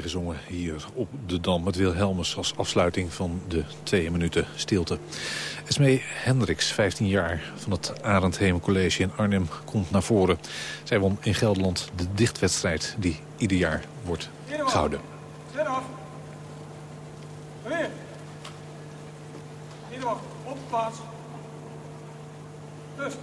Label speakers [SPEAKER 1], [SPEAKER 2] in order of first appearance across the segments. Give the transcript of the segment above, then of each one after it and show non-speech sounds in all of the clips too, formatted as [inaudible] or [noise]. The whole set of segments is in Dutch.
[SPEAKER 1] meegezongen hier op de Dam... met Wilhelmus als afsluiting van de twee minuten stilte. Esmee Hendricks, 15 jaar, van het Arendheem College in Arnhem, komt naar voren. Zij won in Gelderland de dichtwedstrijd die ieder jaar wordt gehouden. Zet af. Weer. Op plaats. Rust.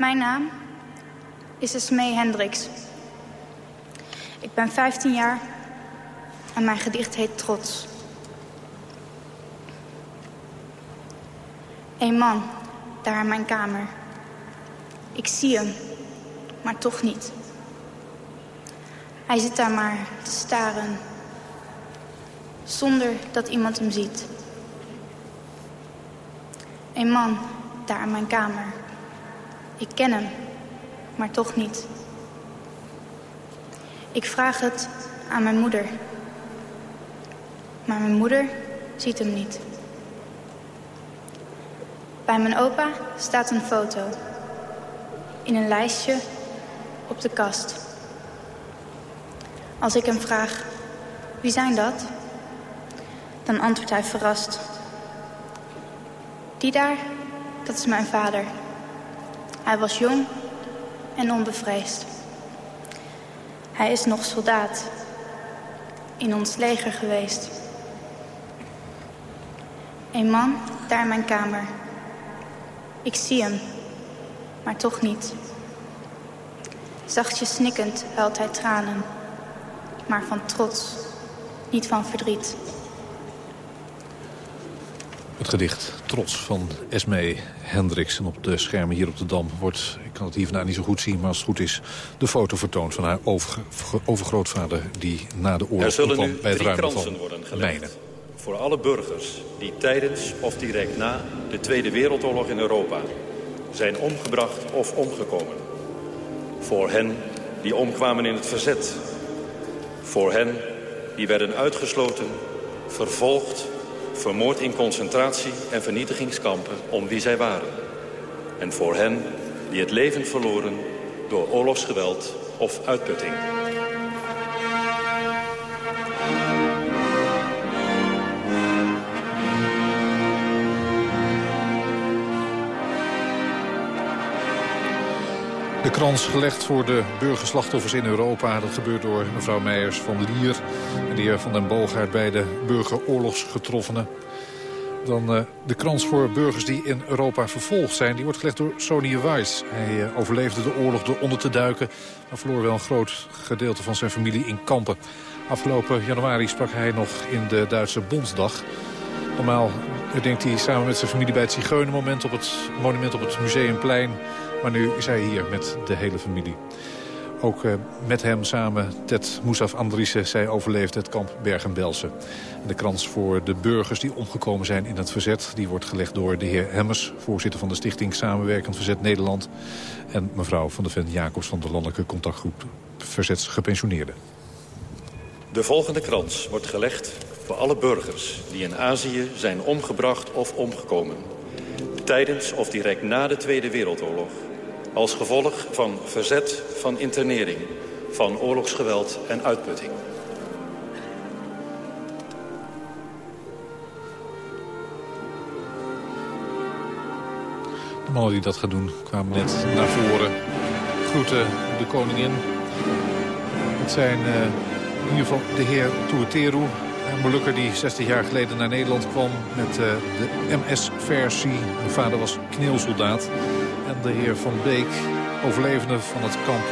[SPEAKER 2] Mijn naam is Esmee Hendricks. Ik ben 15 jaar en mijn gedicht heet Trots. Een man, daar in mijn kamer. Ik zie hem, maar toch niet. Hij zit daar maar te staren, zonder dat iemand hem ziet. Een man, daar in mijn kamer. Ik ken hem, maar toch niet. Ik vraag het aan mijn moeder. Maar mijn moeder ziet hem niet. Bij mijn opa staat een foto. In een lijstje op de kast. Als ik hem vraag, wie zijn dat? Dan antwoordt hij verrast. Die daar, dat is mijn vader. Hij was jong en onbevreesd. Hij is nog soldaat in ons leger geweest. Een man daar in mijn kamer. Ik zie hem, maar toch niet. Zachtjes snikkend huilt hij tranen, maar van trots, niet van verdriet.
[SPEAKER 1] Het gedicht Trots van Esme Hendricks. En op de schermen hier op de Dam wordt, ik kan het hier vandaan niet zo goed zien... maar als het goed is, de foto vertoond van haar over, overgrootvader... die na de oorlog kwam bij het ruimen van worden mijnen.
[SPEAKER 3] Voor alle burgers die tijdens of direct na de Tweede Wereldoorlog in Europa... zijn omgebracht of omgekomen. Voor hen die omkwamen in het verzet. Voor hen die werden uitgesloten, vervolgd vermoord in concentratie- en vernietigingskampen om wie zij waren. En voor hen die het leven verloren door oorlogsgeweld of uitputting.
[SPEAKER 1] De krans gelegd voor de burgerslachtoffers in Europa. Dat gebeurt door mevrouw Meijers van Lier en de heer Van den Boogaard... bij de burgeroorlogsgetroffenen. Dan uh, de krans voor burgers die in Europa vervolgd zijn... die wordt gelegd door Sonny Weiss. Hij uh, overleefde de oorlog door onder te duiken... maar verloor wel een groot gedeelte van zijn familie in kampen. Afgelopen januari sprak hij nog in de Duitse Bondsdag. Normaal denkt hij samen met zijn familie bij het Zigeunermoment... op het monument op het Museumplein... Maar nu is hij hier met de hele familie. Ook uh, met hem samen Ted Moussaf Andriessen. Zij overleefde het kamp Bergen-Belsen. De krans voor de burgers die omgekomen zijn in het verzet... die wordt gelegd door de heer Hemmers, voorzitter van de stichting Samenwerkend Verzet Nederland... en mevrouw van der Ven Jacobs van de Landelijke Contactgroep Verzetsgepensioneerden.
[SPEAKER 3] De volgende krans wordt gelegd voor alle burgers die in Azië zijn omgebracht of omgekomen... tijdens of direct na de Tweede Wereldoorlog als gevolg van verzet, van internering, van oorlogsgeweld en uitputting.
[SPEAKER 1] De mannen die dat gaan doen kwamen net naar voren. Groeten de koningin. Het zijn uh, in ieder geval de heer Toeteru, een Molukker die 60 jaar geleden naar Nederland kwam met uh, de MS-versie. Mijn vader was kneelsoldaat. En de heer Van Beek, overlevende van het kamp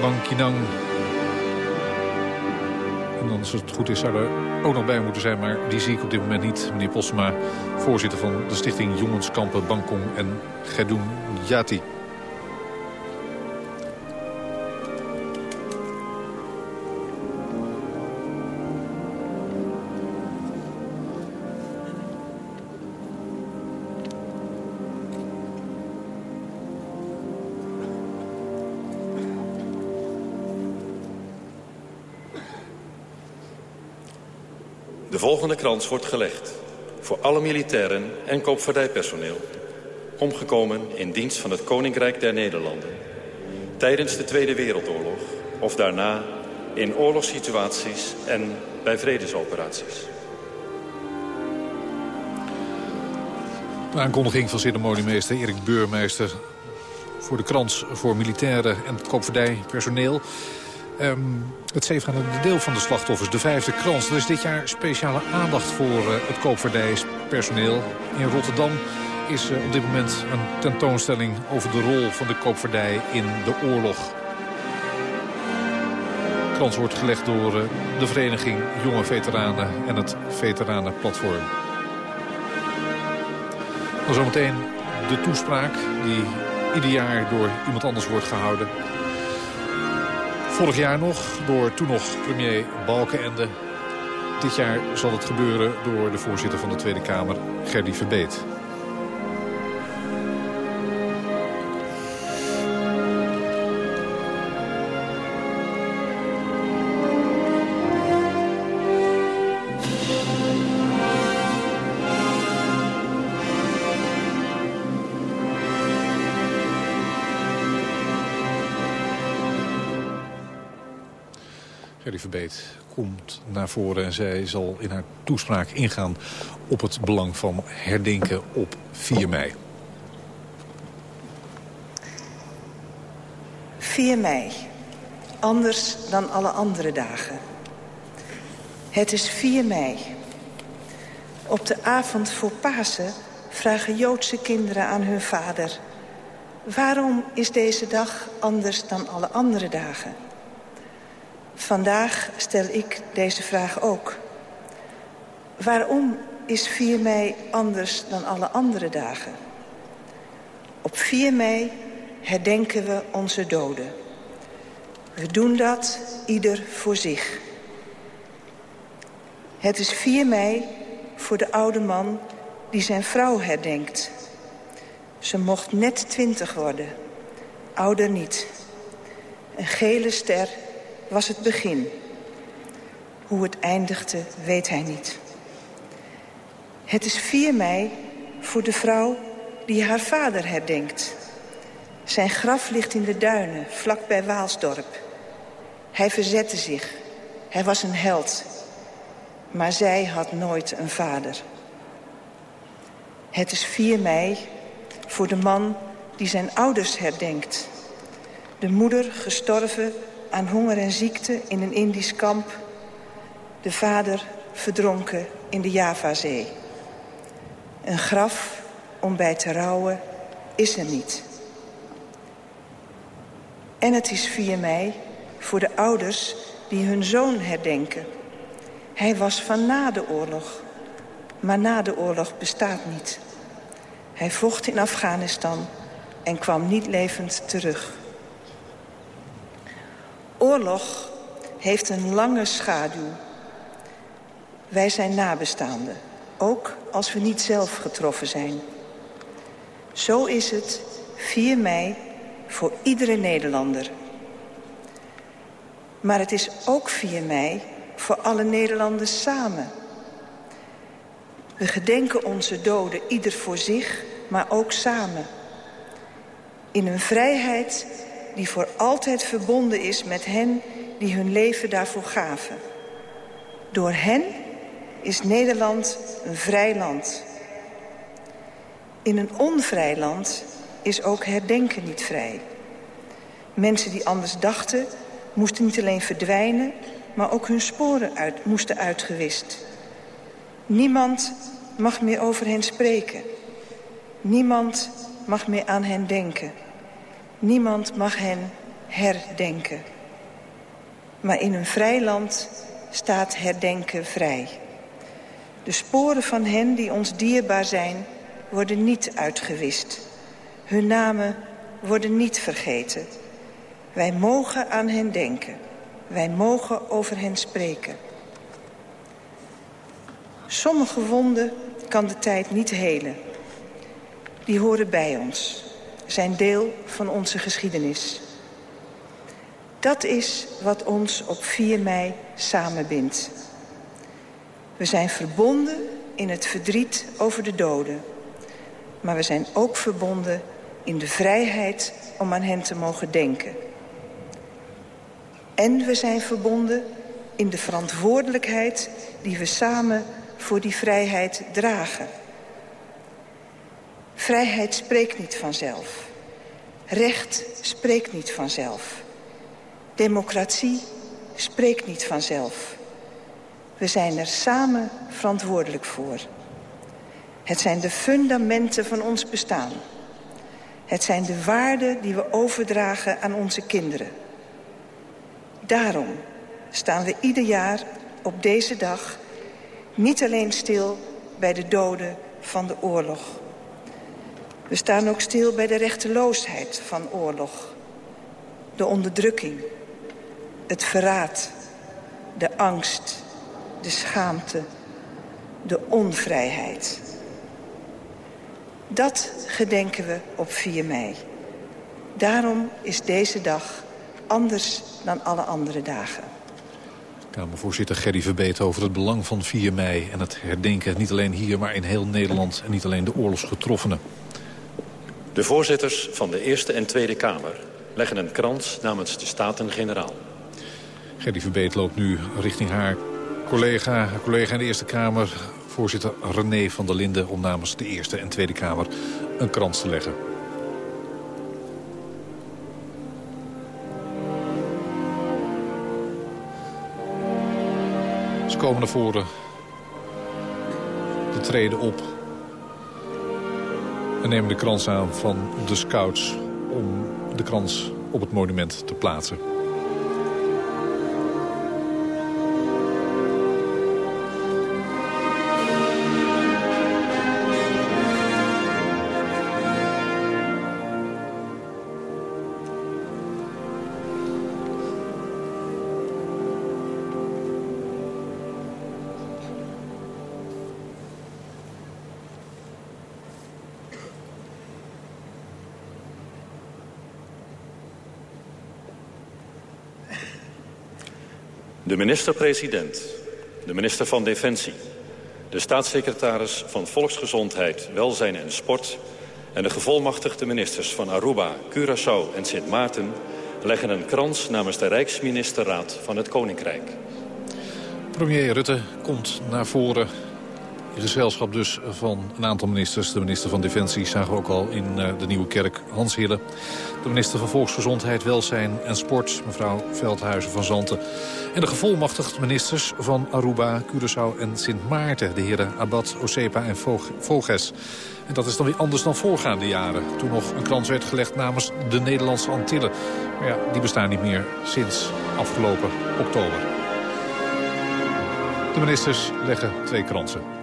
[SPEAKER 1] Bangkinang. En dan, als het goed is, zou er ook nog bij moeten zijn, maar die zie ik op dit moment niet. Meneer Posma, voorzitter van de stichting Jongenskampen Bangkong en Gedung Jati.
[SPEAKER 3] Volgende krans wordt gelegd voor alle militairen en koopvaardijpersoneel... omgekomen in dienst van het Koninkrijk der Nederlanden... tijdens de Tweede Wereldoorlog of daarna in oorlogssituaties en bij vredesoperaties.
[SPEAKER 1] De aankondiging van ceremoniemeester Erik Beurmeester... voor de krans voor militairen en koopvaardijpersoneel... Um, het zevende deel van de slachtoffers, de vijfde krans. Er is dit jaar speciale aandacht voor uh, het koopvaardijspersoneel. In Rotterdam is uh, op dit moment een tentoonstelling over de rol van de koopvaardij in de oorlog. De krans wordt gelegd door uh, de vereniging Jonge Veteranen en het Veteranenplatform. Dan zometeen de toespraak die ieder jaar door iemand anders wordt gehouden. Vorig jaar nog door toen nog premier Balkenende. Dit jaar zal het gebeuren door de voorzitter van de Tweede Kamer, Gerdy Verbeet. Gerry Verbeet komt naar voren en zij zal in haar toespraak ingaan op het belang van herdenken op 4 mei.
[SPEAKER 4] 4 mei. Anders dan alle andere dagen. Het is 4 mei. Op de avond voor Pasen vragen Joodse kinderen aan hun vader... waarom is deze dag anders dan alle andere dagen? Vandaag stel ik deze vraag ook. Waarom is 4 mei anders dan alle andere dagen? Op 4 mei herdenken we onze doden. We doen dat ieder voor zich. Het is 4 mei voor de oude man die zijn vrouw herdenkt. Ze mocht net twintig worden, ouder niet. Een gele ster was het begin. Hoe het eindigde, weet hij niet. Het is 4 mei voor de vrouw die haar vader herdenkt. Zijn graf ligt in de duinen, vlak bij Waalsdorp. Hij verzette zich. Hij was een held. Maar zij had nooit een vader. Het is 4 mei voor de man die zijn ouders herdenkt. De moeder gestorven aan honger en ziekte in een Indisch kamp. De vader verdronken in de Javazee. Een graf om bij te rouwen is er niet. En het is 4 mei voor de ouders die hun zoon herdenken. Hij was van na de oorlog, maar na de oorlog bestaat niet. Hij vocht in Afghanistan en kwam niet levend terug. Oorlog heeft een lange schaduw. Wij zijn nabestaanden, ook als we niet zelf getroffen zijn. Zo is het 4 mei voor iedere Nederlander. Maar het is ook 4 mei voor alle Nederlanders samen. We gedenken onze doden ieder voor zich, maar ook samen. In een vrijheid die voor altijd verbonden is met hen die hun leven daarvoor gaven. Door hen is Nederland een vrij land. In een onvrij land is ook herdenken niet vrij. Mensen die anders dachten moesten niet alleen verdwijnen... maar ook hun sporen uit, moesten uitgewist. Niemand mag meer over hen spreken. Niemand mag meer aan hen denken. Niemand mag hen herdenken. Maar in een vrij land staat herdenken vrij. De sporen van hen die ons dierbaar zijn, worden niet uitgewist. Hun namen worden niet vergeten. Wij mogen aan hen denken. Wij mogen over hen spreken. Sommige wonden kan de tijd niet helen. Die horen bij ons zijn deel van onze geschiedenis. Dat is wat ons op 4 mei samenbindt. We zijn verbonden in het verdriet over de doden. Maar we zijn ook verbonden in de vrijheid om aan hen te mogen denken. En we zijn verbonden in de verantwoordelijkheid die we samen voor die vrijheid dragen. Vrijheid spreekt niet vanzelf. Recht spreekt niet vanzelf. Democratie spreekt niet vanzelf. We zijn er samen verantwoordelijk voor. Het zijn de fundamenten van ons bestaan. Het zijn de waarden die we overdragen aan onze kinderen. Daarom staan we ieder jaar op deze dag niet alleen stil bij de doden van de oorlog. We staan ook stil bij de rechteloosheid van oorlog. De onderdrukking, het verraad, de angst, de schaamte, de onvrijheid. Dat gedenken we op 4 mei. Daarom is deze dag anders dan alle andere dagen.
[SPEAKER 1] Kamervoorzitter Gerry Verbeet over het belang van 4 mei... en het herdenken niet alleen hier, maar in heel Nederland... en niet alleen de oorlogsgetroffenen.
[SPEAKER 3] De voorzitters van de Eerste en Tweede Kamer leggen een krans namens de Staten-Generaal.
[SPEAKER 1] Gerry Verbeet loopt nu richting haar collega, haar collega in de Eerste Kamer... voorzitter René van der Linden om namens de Eerste en Tweede Kamer een krans te leggen. Ze komen naar voren. De treden op. En nemen de krans aan van de scouts om de krans op het monument te plaatsen.
[SPEAKER 3] De minister-president, de minister van Defensie... de staatssecretaris van Volksgezondheid, Welzijn en Sport... en de gevolmachtigde ministers van Aruba, Curaçao en Sint Maarten... leggen een krans namens de Rijksministerraad van het Koninkrijk.
[SPEAKER 1] Premier Rutte komt naar voren in gezelschap dus van een aantal ministers. De minister van Defensie zagen we ook al in eh, de Nieuwe Kerk, Hans Hille. De minister van Volksgezondheid, Welzijn en Sport, mevrouw Veldhuizen van Zanten. En de gevolmachtigde ministers van Aruba, Curaçao en Sint Maarten. De heren Abad, Osepa en Voges. En dat is dan weer anders dan voorgaande jaren. Toen nog een krans werd gelegd namens de Nederlandse Antillen. Maar ja, die bestaan niet meer sinds afgelopen oktober. De ministers leggen twee kransen.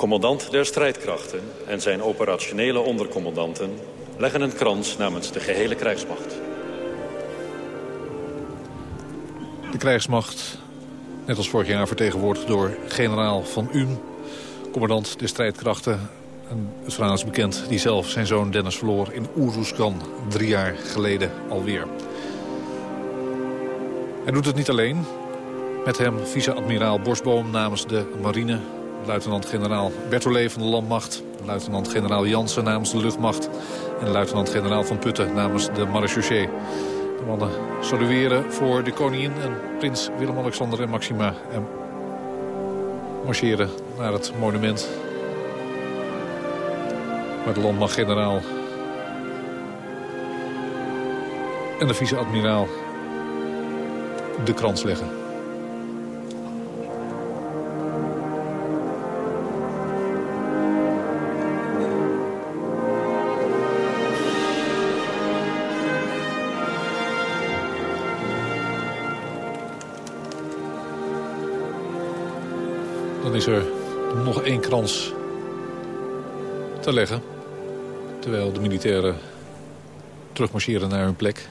[SPEAKER 3] Commandant der strijdkrachten en zijn operationele ondercommandanten... leggen een krans namens de gehele krijgsmacht.
[SPEAKER 1] De krijgsmacht, net als vorig jaar vertegenwoordigd door generaal Van Uhm... commandant der strijdkrachten. En het verhaal is bekend, die zelf zijn zoon Dennis verloor in Oeroeskan... drie jaar geleden alweer. Hij doet het niet alleen. Met hem vice-admiraal Bosboom namens de marine luitenant-generaal Bertolet van de Landmacht... luitenant-generaal Jansen namens de luchtmacht... en luitenant-generaal Van Putten namens de marechaussee. De mannen salueren voor de koningin en prins Willem-Alexander en Maxima... en marcheren naar het monument... waar de landmacht-generaal en de vice-admiraal de krans leggen. Krans te leggen. Terwijl de militairen terugmarcheren naar hun plek.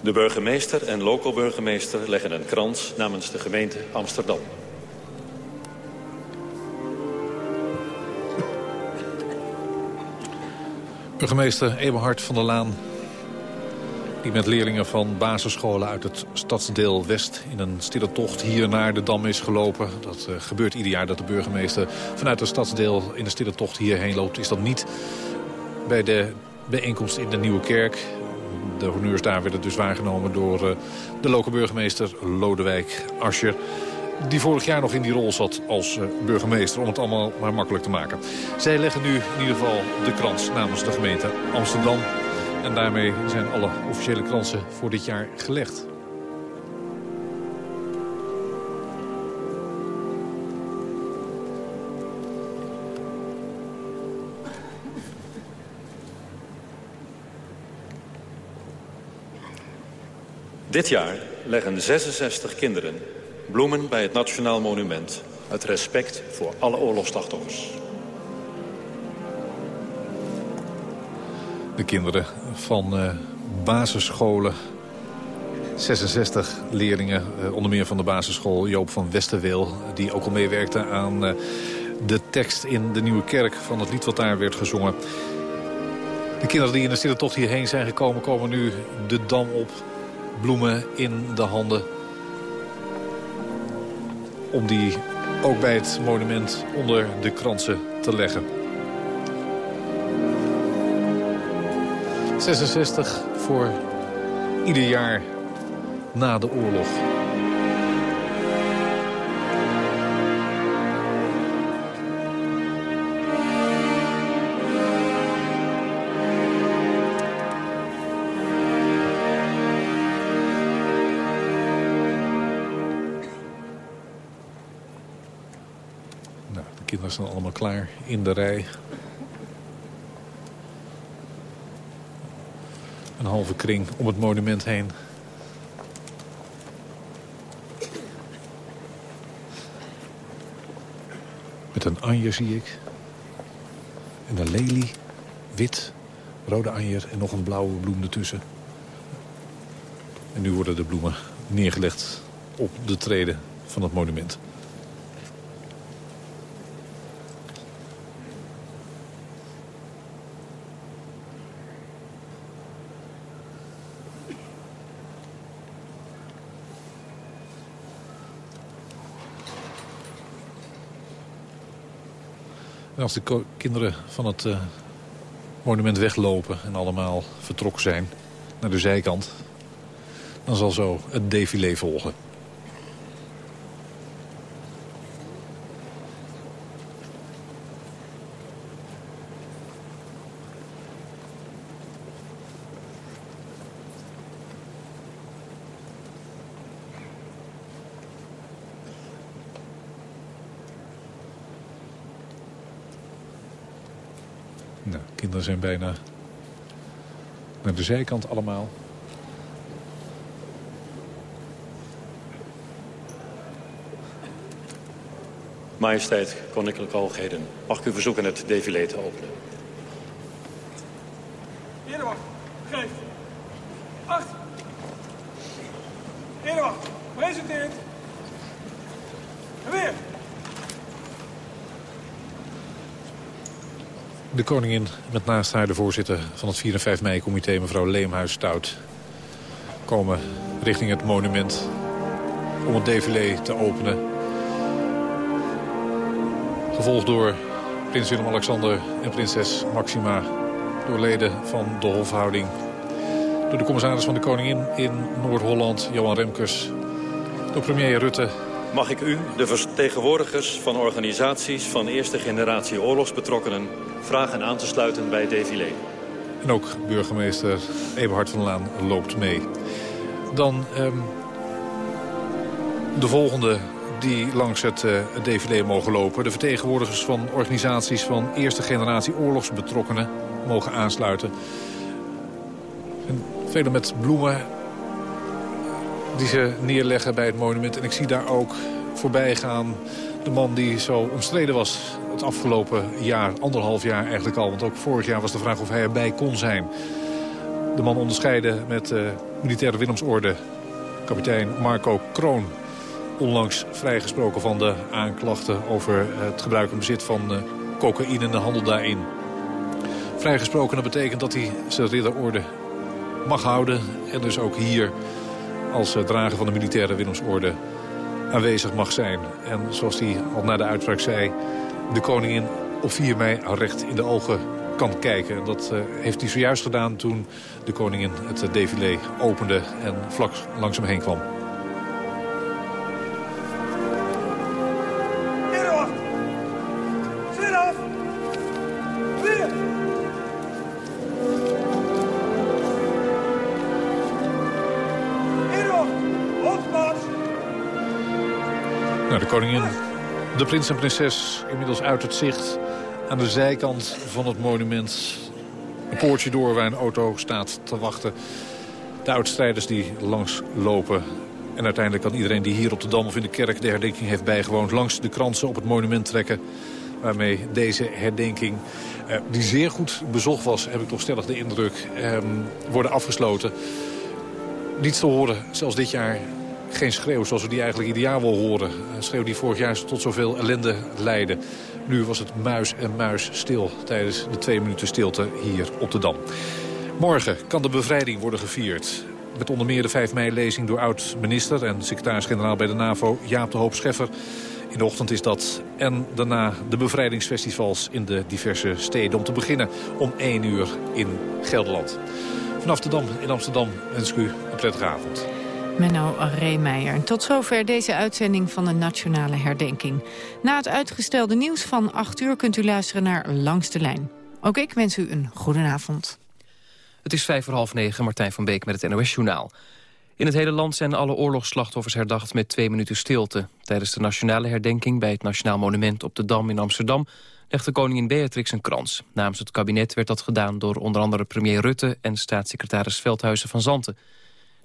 [SPEAKER 3] De burgemeester en local burgemeester leggen een krans namens de gemeente Amsterdam.
[SPEAKER 1] Burgemeester Eberhard van der Laan die met leerlingen van basisscholen uit het stadsdeel West... in een stille tocht hier naar de Dam is gelopen. Dat uh, gebeurt ieder jaar dat de burgemeester vanuit het stadsdeel... in de stille tocht hierheen loopt. Is dat niet bij de bijeenkomst in de Nieuwe Kerk. De honneurs daar werden dus waargenomen door uh, de lokale burgemeester Lodewijk Ascher die vorig jaar nog in die rol zat als uh, burgemeester... om het allemaal maar makkelijk te maken. Zij leggen nu in ieder geval de krans namens de gemeente Amsterdam... En daarmee zijn alle officiële kransen voor dit jaar gelegd.
[SPEAKER 3] Dit jaar leggen 66 kinderen bloemen bij het Nationaal Monument... uit respect voor alle oorlogsslachtoffers.
[SPEAKER 1] de kinderen van uh, basisscholen. 66 leerlingen, uh, onder meer van de basisschool Joop van Westerweel... die ook al meewerkte aan uh, de tekst in de Nieuwe Kerk van het lied wat daar werd gezongen. De kinderen die in de stille tocht hierheen zijn gekomen... komen nu de dam op, bloemen in de handen... om die ook bij het monument onder de kransen te leggen. 66 voor ieder jaar na de oorlog. Nou, de kinderen zijn allemaal klaar in de rij. Halve kring om het monument heen. Met een anjer zie ik. En een lelie, wit, rode anjer en nog een blauwe bloem ertussen. En nu worden de bloemen neergelegd op de treden van het monument. En als de kinderen van het uh, monument weglopen en allemaal vertrokken zijn naar de zijkant... dan zal zo het défilé volgen. Kinderen zijn bijna naar de zijkant allemaal.
[SPEAKER 3] Majesteit, koninklijke hoogheden, mag ik u verzoeken het défilé te openen?
[SPEAKER 5] Eerder geef. Acht. Eerder presenteert. En weer.
[SPEAKER 1] De koningin met naast haar de voorzitter van het 4 en 5 mei-comité... mevrouw Leemhuis-Stout komen richting het monument om het défilé te openen. Gevolgd door prins Willem-Alexander en prinses Maxima... door leden van de hofhouding. Door de commissaris van de koningin in Noord-Holland, Johan Remkes. Door premier Rutte
[SPEAKER 3] Mag ik u, de vertegenwoordigers van organisaties van eerste generatie oorlogsbetrokkenen... vragen aan te sluiten bij het défilé?
[SPEAKER 1] En ook burgemeester Eberhard van Laan loopt mee. Dan um, de volgende die langs het, uh, het défilé mogen lopen. De vertegenwoordigers van organisaties van eerste generatie oorlogsbetrokkenen mogen aansluiten. En velen met bloemen die ze neerleggen bij het monument. En ik zie daar ook voorbij gaan. De man die zo omstreden was het afgelopen jaar, anderhalf jaar eigenlijk al. Want ook vorig jaar was de vraag of hij erbij kon zijn. De man onderscheiden met uh, militaire Willemsorde. Kapitein Marco Kroon. Onlangs vrijgesproken van de aanklachten over het gebruik en bezit van uh, cocaïne en de handel daarin. Vrijgesproken dat betekent dat hij zijn ridderorde mag houden. En dus ook hier als uh, drager van de militaire Willemsorde aanwezig mag zijn. En zoals hij al na de uitspraak zei... de koningin op 4 mei recht in de ogen kan kijken. Dat uh, heeft hij zojuist gedaan toen de koningin het uh, défilé opende en vlak langs hem heen kwam. Koningin, de prins en prinses, inmiddels uit het zicht aan de zijkant van het monument. Een poortje door waar een auto staat te wachten. De oudstrijders die langs lopen. En uiteindelijk kan iedereen die hier op de Dam of in de kerk de herdenking heeft bijgewoond... langs de kransen op het monument trekken. Waarmee deze herdenking, eh, die zeer goed bezocht was, heb ik toch stellig de indruk, eh, worden afgesloten. Niets te horen, zelfs dit jaar, geen schreeuw zoals we die eigenlijk ieder jaar wel horen. Een schreeuw die vorig jaar tot zoveel ellende leidde. Nu was het muis en muis stil tijdens de twee minuten stilte hier op de Dam. Morgen kan de bevrijding worden gevierd. Met onder meer de 5 mei-lezing door oud-minister en secretaris-generaal bij de NAVO Jaap de Hoop Scheffer. In de ochtend is dat. En daarna de bevrijdingsfestivals in de diverse steden. Om te beginnen om 1 uur in Gelderland. Vanaf de Dam in Amsterdam wens ik u een prettige avond.
[SPEAKER 6] Menno Reemeijer. Tot zover deze uitzending van de Nationale Herdenking. Na het uitgestelde nieuws van 8 uur kunt u luisteren naar Langs de Lijn. Ook ik wens u een goede avond.
[SPEAKER 7] Het is vijf voor half negen, Martijn van Beek met het NOS-journaal. In het hele land zijn alle oorlogsslachtoffers herdacht met twee minuten stilte. Tijdens de nationale herdenking bij het Nationaal Monument op de Dam in Amsterdam... legde koningin Beatrix een krans. Namens het kabinet werd dat gedaan door onder andere premier Rutte... en staatssecretaris Veldhuizen van Zanten.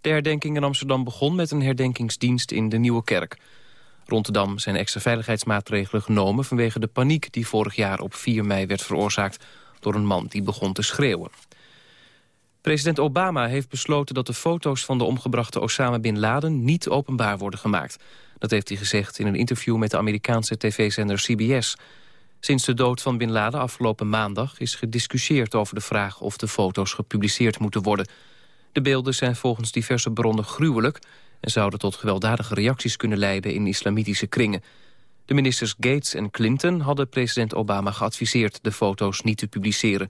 [SPEAKER 7] De herdenking in Amsterdam begon met een herdenkingsdienst in de Nieuwe Kerk. Rond de Dam zijn extra veiligheidsmaatregelen genomen... vanwege de paniek die vorig jaar op 4 mei werd veroorzaakt... door een man die begon te schreeuwen. President Obama heeft besloten dat de foto's van de omgebrachte Osama Bin Laden... niet openbaar worden gemaakt. Dat heeft hij gezegd in een interview met de Amerikaanse tv-zender CBS. Sinds de dood van Bin Laden afgelopen maandag is gediscussieerd over de vraag... of de foto's gepubliceerd moeten worden... De beelden zijn volgens diverse bronnen gruwelijk... en zouden tot gewelddadige reacties kunnen leiden in islamitische kringen. De ministers Gates en Clinton hadden president Obama geadviseerd... de foto's niet te publiceren.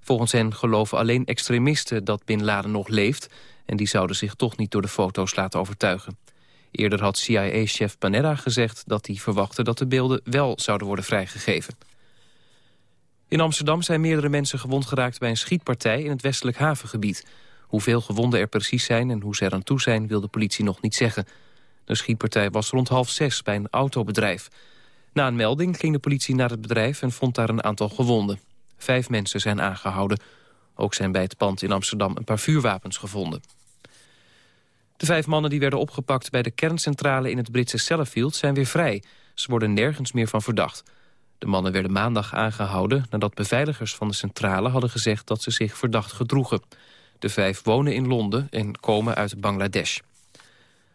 [SPEAKER 7] Volgens hen geloven alleen extremisten dat Bin Laden nog leeft... en die zouden zich toch niet door de foto's laten overtuigen. Eerder had CIA-chef Panetta gezegd dat hij verwachtte... dat de beelden wel zouden worden vrijgegeven. In Amsterdam zijn meerdere mensen gewond geraakt bij een schietpartij in het westelijk havengebied. Hoeveel gewonden er precies zijn en hoe ze er aan toe zijn... wil de politie nog niet zeggen. De schietpartij was rond half zes bij een autobedrijf. Na een melding ging de politie naar het bedrijf... en vond daar een aantal gewonden. Vijf mensen zijn aangehouden. Ook zijn bij het pand in Amsterdam een paar vuurwapens gevonden. De vijf mannen die werden opgepakt bij de kerncentrale in het Britse Sellafield zijn weer vrij. Ze worden nergens meer van verdacht. De mannen werden maandag aangehouden nadat beveiligers van de centrale hadden gezegd dat ze zich verdacht gedroegen. De vijf wonen in Londen en komen uit Bangladesh.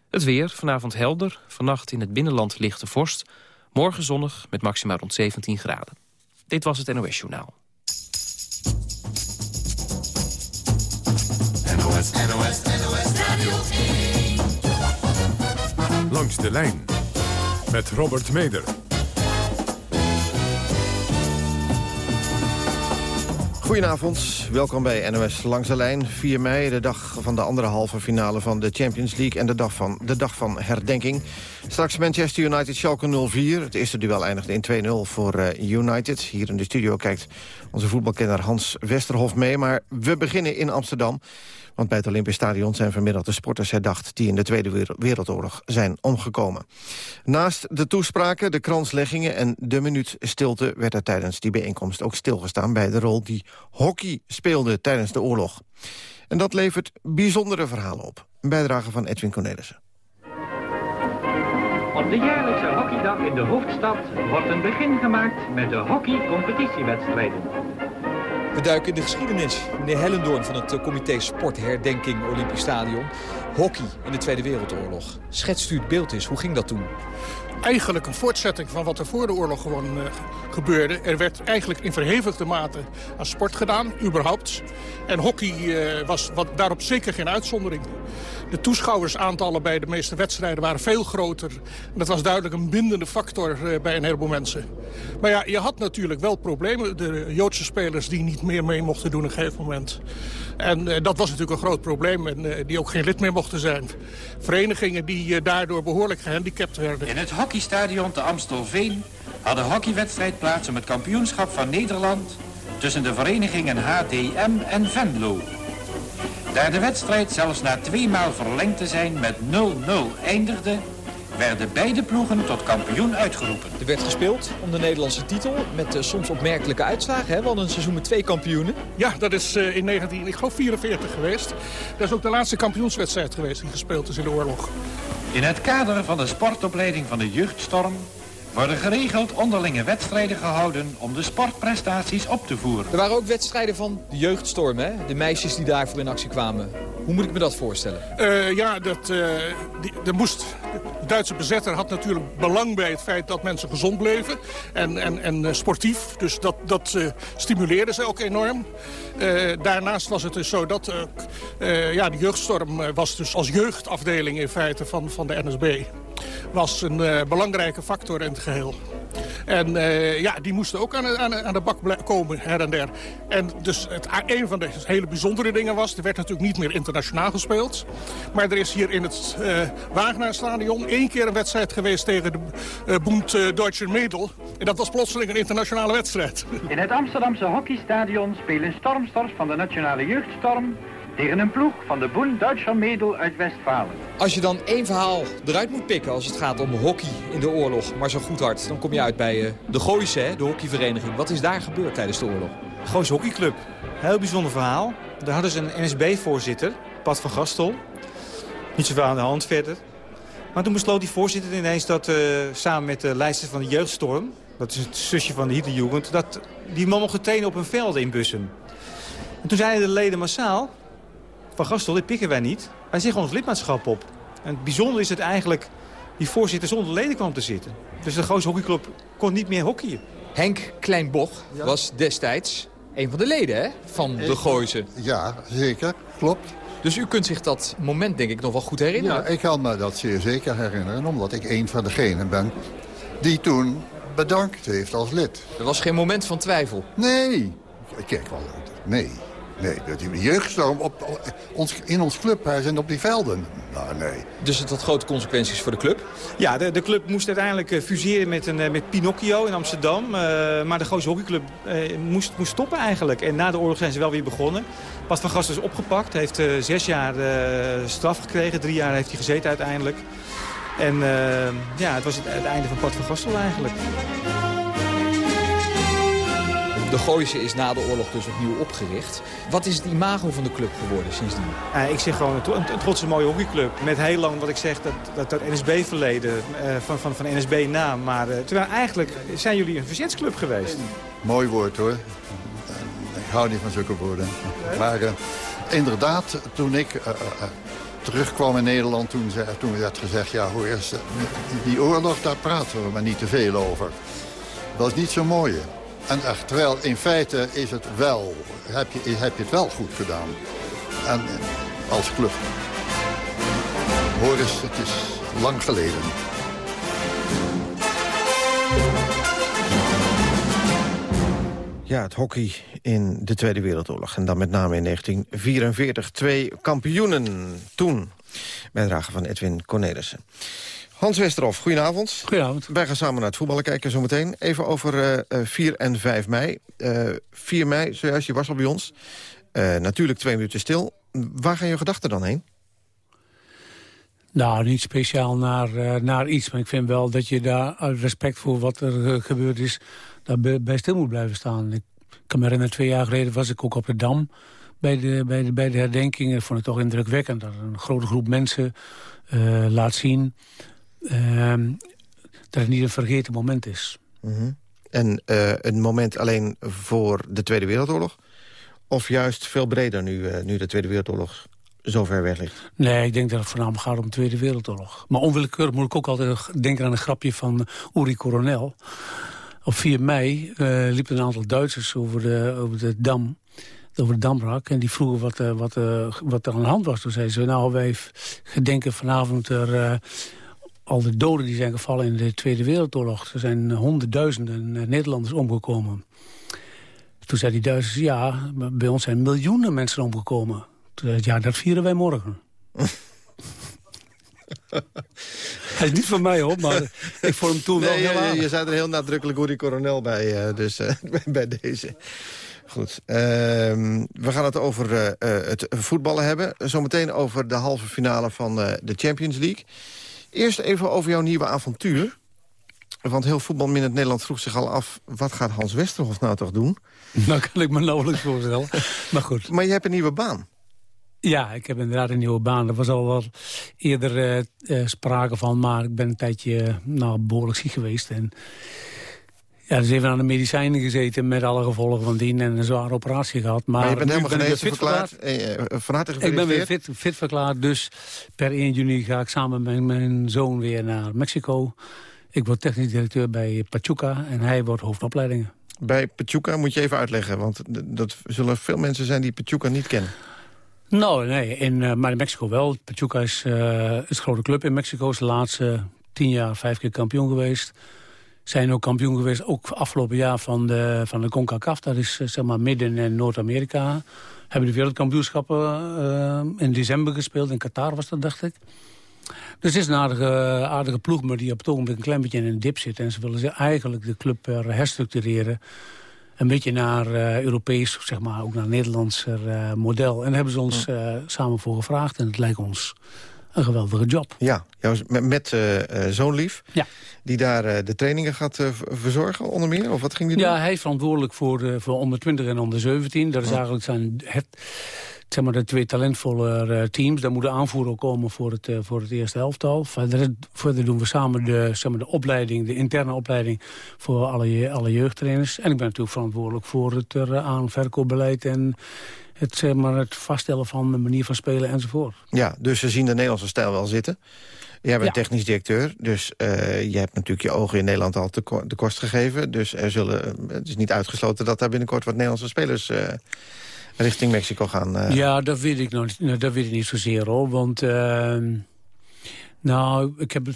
[SPEAKER 7] Het weer, vanavond helder, vannacht in het binnenland lichte vorst. Morgen zonnig met maxima rond 17 graden. Dit was het NOS Journaal.
[SPEAKER 8] NOS, NOS, NOS Radio 1. Langs de lijn met Robert Meder.
[SPEAKER 9] Goedenavond, welkom bij NOS Langs de Lijn. 4 mei, de dag van de andere halve finale van de Champions League... en de dag van, de dag van herdenking. Straks Manchester United Schalke 0-4. Het eerste duel eindigde in 2-0 voor uh, United. Hier in de studio kijkt onze voetbalkenner Hans Westerhof mee. Maar we beginnen in Amsterdam. Want bij het Olympisch Stadion zijn vanmiddag de sporters herdacht... die in de Tweede Wereldoorlog zijn omgekomen. Naast de toespraken, de kransleggingen en de minuut stilte... werd er tijdens die bijeenkomst ook stilgestaan... bij de rol die hockey speelde tijdens de oorlog. En dat levert bijzondere verhalen op. Een bijdrage van Edwin Cornelissen.
[SPEAKER 10] Op de jaarlijkse hockeydag in de hoofdstad wordt een begin gemaakt met de hockeycompetitiewedstrijden.
[SPEAKER 11] We duiken in de geschiedenis. Meneer Hellendoorn van het eh, comité Sportherdenking Olympisch Stadion. Hockey in de Tweede Wereldoorlog. Schetst u het beeld eens, hoe ging dat toen?
[SPEAKER 12] Eigenlijk een voortzetting van wat er voor de oorlog gewoon uh, gebeurde. Er werd eigenlijk in verhevigde mate aan sport gedaan, überhaupt. En hockey uh, was wat, daarop zeker geen uitzondering. De toeschouwersaantallen bij de meeste wedstrijden waren veel groter. En dat was duidelijk een bindende factor uh, bij een heleboel mensen. Maar ja, je had natuurlijk wel problemen. De Joodse spelers die niet meer mee mochten doen op een gegeven moment. En dat was natuurlijk een groot probleem en die ook geen lid meer mochten zijn. Verenigingen die daardoor behoorlijk gehandicapt werden.
[SPEAKER 10] Het hockeystadion te Amstelveen had een hockeywedstrijd plaats om het kampioenschap van Nederland... tussen de verenigingen HDM en Venlo. Daar de wedstrijd zelfs na twee maal verlengd te zijn met 0-0 eindigde werden beide ploegen tot kampioen uitgeroepen.
[SPEAKER 11] Er werd gespeeld om de Nederlandse titel met uh, soms opmerkelijke uitslagen. Hè? We hadden een seizoen met twee kampioenen.
[SPEAKER 12] Ja, dat is uh, in 19, ik geloof 44 geweest. Dat is ook de laatste kampioenswedstrijd geweest die gespeeld is in de oorlog.
[SPEAKER 10] In het kader van de sportopleiding van de jeugdstorm worden geregeld onderlinge wedstrijden gehouden om de sportprestaties op te voeren.
[SPEAKER 11] Er waren ook wedstrijden van de jeugdstorm, hè? De meisjes die daarvoor in actie kwamen. Hoe moet ik me dat voorstellen?
[SPEAKER 12] Uh, ja, dat, uh, die, de, moest, de Duitse bezetter had natuurlijk belang bij het feit dat mensen gezond bleven. En, en, en uh, sportief. Dus dat, dat stimuleerde ze ook enorm. daarnaast was het dus zo dat ja, de jeugdstorm was dus als jeugdafdeling in feite van, van de NSB. Was een belangrijke factor in het geheel. En uh, ja, die moesten ook aan aan, aan de bak komen her en der. En dus het, een van de hele bijzondere dingen was... er werd natuurlijk niet meer internationaal gespeeld. Maar er is hier in het uh, Wagenaarstadion één keer een wedstrijd geweest... tegen de uh, Bund uh, Deutscher Mädel. En dat was plotseling een internationale wedstrijd.
[SPEAKER 10] In het Amsterdamse hockeystadion spelen stormsters van de nationale jeugdstorm tegen een ploeg van de Bund Deutscher Mädel uit Westfalen.
[SPEAKER 11] Als je dan één verhaal eruit moet pikken als het gaat om hockey in de oorlog, maar zo goed hard, dan kom je uit bij uh, de Gooise, de hockeyvereniging. Wat is daar gebeurd tijdens de oorlog?
[SPEAKER 13] Gooise Hockeyclub. Heel bijzonder verhaal. Daar hadden ze een NSB-voorzitter, Pat van Gastel. Niet zoveel aan de hand verder. Maar toen besloot die voorzitter ineens dat uh, samen met de lijster van de Jeugdstorm... dat is het zusje van de Hitlerjugend... dat die man mocht trainen op een veld in Bussum. En toen zeiden de leden massaal... Van Gastel, dit pikken wij niet. Wij zeggen ons lidmaatschap op. En het bijzondere is dat eigenlijk die voorzitter zonder leden kwam te zitten. Dus de Goos Hockeyclub kon niet meer hockeyen.
[SPEAKER 11] Henk Kleinboch ja. was destijds een van de leden hè, van de Gooise.
[SPEAKER 14] Ja, zeker. Klopt.
[SPEAKER 11] Dus u kunt zich dat moment denk ik nog wel goed herinneren?
[SPEAKER 14] Ja, ik kan me dat zeer zeker herinneren. Omdat ik een van degenen ben die toen bedankt heeft als lid.
[SPEAKER 11] Er was geen moment van twijfel?
[SPEAKER 14] Nee. Kijk wel, nee. Nee, die jeugdstorm op, ons, in ons clubhuis en op die velden. Nou, nee.
[SPEAKER 11] Dus het had grote consequenties voor de club?
[SPEAKER 13] Ja, de, de club moest uiteindelijk fuseren met, een, met Pinocchio in Amsterdam. Uh, maar de Gooise Hockeyclub uh, moest, moest stoppen eigenlijk. En na de oorlog zijn ze wel weer begonnen. Pas van Gast is opgepakt. Heeft uh, zes jaar straf gekregen. Drie jaar heeft hij gezeten uiteindelijk. En ja, het was het, het einde van Pat van Gastel eigenlijk.
[SPEAKER 11] De Gooise is na de oorlog dus opnieuw opgericht. Wat is het imago van de club geworden sindsdien?
[SPEAKER 13] Uh, ik zeg gewoon een, een trotse mooie hockeyclub. Met heel lang wat ik zeg, dat, dat, dat NSB-verleden uh, van, van, van NSB-naam. Maar uh, terwijl eigenlijk zijn jullie een verzetsclub geweest.
[SPEAKER 14] Mooi woord hoor. Ik hou niet van zulke woorden. Nee? Maar inderdaad, toen ik terugkwam in Nederland, toen, toen werd gezegd... ja, hoor eens, die oorlog, daar praten we maar niet te veel over. Dat is niet zo mooi. En echt, terwijl in feite is het wel, heb je, heb je het wel goed gedaan. En als club. Hoor eens, het is lang geleden.
[SPEAKER 9] Ja, het hockey in de Tweede Wereldoorlog. En dan met name in 1944. Twee kampioenen toen. Bijdrage van Edwin Cornelissen. Hans Westerhof, goedenavond.
[SPEAKER 15] Goedenavond.
[SPEAKER 9] Wij gaan samen naar het voetballen kijken zometeen. Even over uh, 4 en 5 mei. Uh, 4 mei, zojuist, je was al bij ons. Uh, natuurlijk twee minuten stil. Waar gaan je gedachten dan heen?
[SPEAKER 15] Nou, niet speciaal naar, naar iets. Maar ik vind wel dat je daar uit respect voor wat er gebeurd is... daar bij stil moet blijven staan. Ik kan me herinneren, twee jaar geleden was ik ook op de Dam... bij de, bij de, bij de herdenking. Dat vond ik toch indrukwekkend. Dat een grote groep mensen laat zien... Uh, dat het niet een vergeten moment is.
[SPEAKER 9] Mhm. En uh, een moment alleen voor de Tweede Wereldoorlog? Of juist veel breder nu, uh, nu de Tweede Wereldoorlog zo ver weg ligt?
[SPEAKER 15] Nee, ik denk dat het voornamelijk gaat om de Tweede Wereldoorlog. Maar onwillekeurig moet ik ook altijd denken aan een grapje van Uri Coronel. Op 4 mei uh, liepen een aantal Duitsers over de, over de Dam over de Damrak. En die vroegen wat, uh, wat, uh, wat er aan de hand was. Toen zeiden ze, nou, wij gedenken vanavond er al de doden die zijn gevallen in de Tweede Wereldoorlog. Er zijn honderdduizenden Nederlanders omgekomen. Toen zei die Duitsers, ja, bij ons zijn miljoenen mensen omgekomen. Toen zei ja, dat vieren wij morgen. [laughs] Hij is niet van mij, hoor, maar ik vond hem toen
[SPEAKER 9] nee,
[SPEAKER 15] wel heel
[SPEAKER 9] je, je zei er heel nadrukkelijk Uri Coronel bij, uh, dus [laughs] uh, bij deze. Goed. Uh, we gaan het over uh, het voetballen hebben. Zometeen over de halve finale van de Champions League. Eerst even over jouw nieuwe avontuur. Want heel voetbalminnend Nederland vroeg zich al af... wat gaat Hans Westerhof nou toch doen?
[SPEAKER 15] Nou kan ik me nauwelijks voorstellen. [laughs] maar goed.
[SPEAKER 9] Maar je hebt een nieuwe baan.
[SPEAKER 15] Ja, ik heb inderdaad een nieuwe baan. Er was al wel eerder uh, uh, sprake van, maar ik ben een tijdje nou, behoorlijk ziek geweest. En ja, dus even aan de medicijnen gezeten met alle gevolgen van dien en een zware operatie gehad. Maar,
[SPEAKER 9] maar je bent helemaal genezen verklaard, verklaard. Eh, van harte
[SPEAKER 15] Ik ben weer fit, fit verklaard, dus per 1 juni ga ik samen met mijn zoon weer naar Mexico. Ik word technisch directeur bij Pachuca en hij wordt hoofdopleidingen.
[SPEAKER 9] Bij Pachuca moet je even uitleggen, want dat zullen veel mensen zijn die Pachuca niet kennen.
[SPEAKER 15] Nou, nee, in, uh, maar in Mexico wel. Pachuca is, uh, is een grote club in Mexico. Is de laatste tien jaar vijf keer kampioen geweest. Zijn ook kampioen geweest, ook afgelopen jaar van de, van de CONCACAF. Dat is uh, zeg maar midden- en Noord-Amerika. Hebben de wereldkampioenschappen in december gespeeld. In Qatar was dat, dacht ik. Dus het is een aardige, aardige ploeg, maar die op het ogenblik een klein beetje in een dip zit. En ze willen ze eigenlijk de club herstructureren een beetje naar uh, Europees, zeg maar, ook naar Nederlands uh, model. En daar hebben ze ons samen voor gevraagd. En het lijkt ons een geweldige job.
[SPEAKER 9] Ja, met, met zo'n lief.
[SPEAKER 15] Ja.
[SPEAKER 9] Die daar de trainingen gaat verzorgen, onder meer? Of wat ging die doen?
[SPEAKER 15] Ja, hij is verantwoordelijk voor, voor onder 20 en onder 17. Dat is eigenlijk zijn... Het, zeg maar, de twee talentvolle teams. Daar moet de aanvoerder komen voor het, voor het eerste helftal. Verder, verder doen we samen de, zeg maar, de opleiding, de interne opleiding... voor alle, alle jeugdtrainers. En ik ben natuurlijk verantwoordelijk voor het aan- verkoopbeleid... en het, zeg maar, het vaststellen van de manier van spelen enzovoort.
[SPEAKER 9] Ja, dus ze zien de Nederlandse stijl wel zitten. Jij bent
[SPEAKER 15] Ja.
[SPEAKER 9] technisch directeur, dus uh, je hebt natuurlijk je ogen in Nederland al te, ko- de kost gegeven. Dus er zullen, het is niet uitgesloten dat daar binnenkort wat Nederlandse spelers uh, richting Mexico gaan. Uh.
[SPEAKER 15] Ja, dat weet ik nog niet, nou, dat weet ik niet zozeer hoor. Want uh, nou, ik heb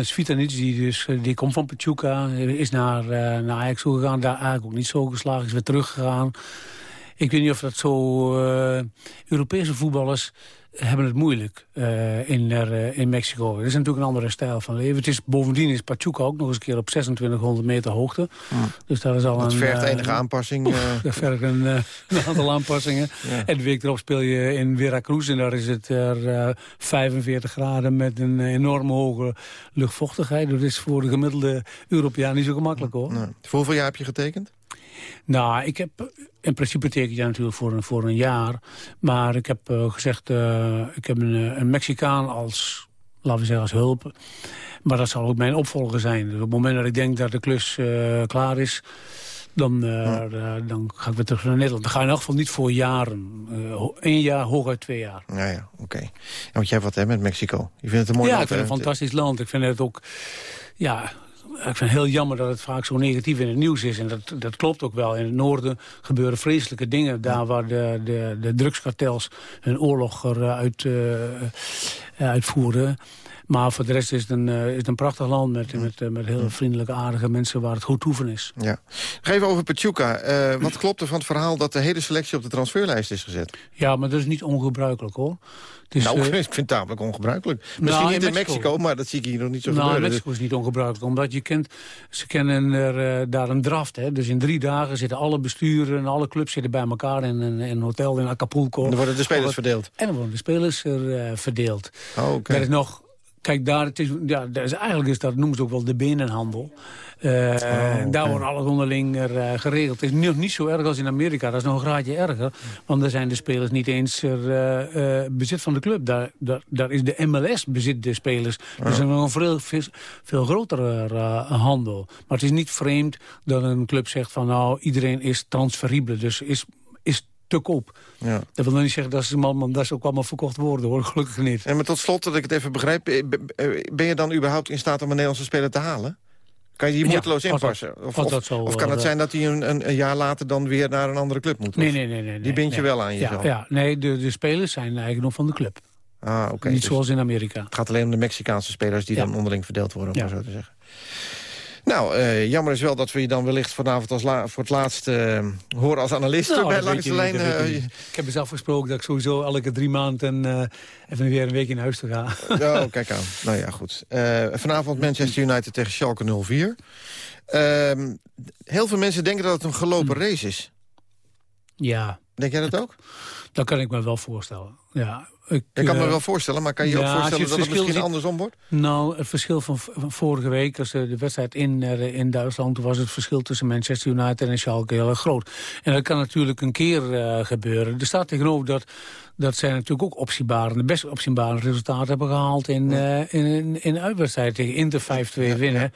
[SPEAKER 15] Svitanic, die, dus, die komt van Pachuca, is naar, naar Ajax toe gegaan. Daar eigenlijk ook niet zo geslagen, is weer teruggegaan. Ik weet niet of dat zo... Uh, Europese voetballers hebben het moeilijk uh, in, uh, in Mexico. Het is natuurlijk een andere stijl van leven. Het is, bovendien is Pachuca ook nog eens een keer op 2600 meter hoogte. Dus dat is al
[SPEAKER 9] Dat
[SPEAKER 15] een...
[SPEAKER 9] vergt enige aanpassing. [laughs]
[SPEAKER 15] Dat vergt een, een aantal aanpassingen.
[SPEAKER 9] Ja.
[SPEAKER 15] En de week erop speel je in Veracruz. En daar is het er uh, 45 graden met een enorme hoge luchtvochtigheid. Dat is voor de gemiddelde Europeaan niet zo gemakkelijk hoor.
[SPEAKER 9] Nee. Voor hoeveel jaar heb je getekend?
[SPEAKER 15] Nou, ik heb in principe teken je natuurlijk voor een, voor een jaar. Maar ik heb uh, gezegd, uh, ik heb een, een Mexicaan als, laten we zeggen, als hulp. Maar dat zal ook mijn opvolger zijn. Dus op het moment dat ik denk dat de klus uh, klaar is... Dan, ja. dan ga ik weer terug naar Nederland. Dan ga je in elk geval niet voor jaren. Eén jaar, hooguit twee jaar.
[SPEAKER 9] Ja, ja, oké. Okay. Ja, want jij hebt wat hè, met Mexico. Je vindt het een mooi
[SPEAKER 15] ja,
[SPEAKER 9] land,
[SPEAKER 15] ik vind het een fantastisch land. Ik vind het ook... Ja, ik vind het heel jammer dat het vaak zo negatief in het nieuws is. En dat, dat klopt ook wel. In het noorden gebeuren vreselijke dingen. Daar waar de, de, de drugskartels hun oorlog eruit uh, uitvoeren. Maar voor de rest is het een, uh, is het een prachtig land met, met, met heel vriendelijke, aardige mensen waar het goed toeven is.
[SPEAKER 9] Ja. Even over Pachuca. Uh, wat klopt er van het verhaal dat de hele selectie op de transferlijst is gezet?
[SPEAKER 15] Ja, maar dat is niet ongebruikelijk hoor.
[SPEAKER 9] Is, nou, uh, [laughs] ik vind het tamelijk ongebruikelijk. Misschien nou, niet in Mexico. Mexico. maar dat zie ik hier nog niet zo
[SPEAKER 15] nou,
[SPEAKER 9] gebeuren.
[SPEAKER 15] in Mexico is niet ongebruikelijk, omdat je kent, ze kennen er uh, daar een draft. Hè? Dus in drie dagen zitten alle besturen en alle clubs zitten bij elkaar in een, in een hotel in Acapulco.
[SPEAKER 9] En dan worden de spelers verdeeld?
[SPEAKER 15] En dan worden de spelers er verdeeld.
[SPEAKER 9] Oh, okay.
[SPEAKER 15] Er is nog Kijk, daar, het is, ja, dat is, eigenlijk is dat, noemen ze ook wel de benenhandel. Uh, Daar wordt alles onderling er, geregeld. Het is nog niet zo erg als in Amerika. Dat is nog een graadje erger. Want daar zijn de spelers niet eens er, bezit van de club. Daar, daar, daar, is de MLS bezit de spelers. Dus er is nog een veel, veel, grotere handel. Maar het is niet vreemd dat een club zegt van nou iedereen is transferibel. Dus is te koop. Ja. Dat wil niet zeggen dat ze man, dat ze ook allemaal verkocht worden, hoor. Gelukkig niet.
[SPEAKER 9] En maar tot slot, dat ik het even begrijp... Eh, eh, ben je dan überhaupt in staat om een Nederlandse speler te halen? Kan je die moeiteloos inpassen? of, of, of, kan het zijn dat hij een, een, jaar later dan weer naar een andere club moet?
[SPEAKER 15] Nee, nee, nee. nee
[SPEAKER 9] die bind je wel aan jezelf?
[SPEAKER 15] Ja, ja. nee, de, de spelers zijn eigendom van de club. Ah, oké. Niet dus zoals in Amerika.
[SPEAKER 9] Het gaat alleen om de Mexicaanse spelers die dan onderling verdeeld worden, om maar zo te zeggen. Nou, uh, jammer is wel dat we je dan wellicht vanavond als voor het laatst uh, horen als analist nou, bij langs de lijn. Uh,
[SPEAKER 15] ik heb mezelf gesproken dat ik sowieso elke drie maanden even weer een week in huis te gaan.
[SPEAKER 9] Oh, kijk aan. Nou ja, goed. vanavond Manchester United tegen Schalke 04. Ehm, heel veel mensen denken dat het een gelopen race is.
[SPEAKER 15] Ja.
[SPEAKER 9] Denk jij dat ook?
[SPEAKER 15] Dat kan ik me wel voorstellen. Ja,
[SPEAKER 9] ik, kan me eh, wel voorstellen, maar kan je ook voorstellen dat het misschien andersom wordt?
[SPEAKER 15] Nou, het verschil van, vorige week, als de, de wedstrijd in, uh, in Duitsland... was het verschil tussen Manchester United en Schalke heel erg groot. En dat kan natuurlijk een keer uh, gebeuren. Er staat tegenover dat, dat zij natuurlijk ook optiebare, de best optiebare resultaten hebben gehaald... in, uh, in, in uitwedstrijd tegen Inter 5-2 winnen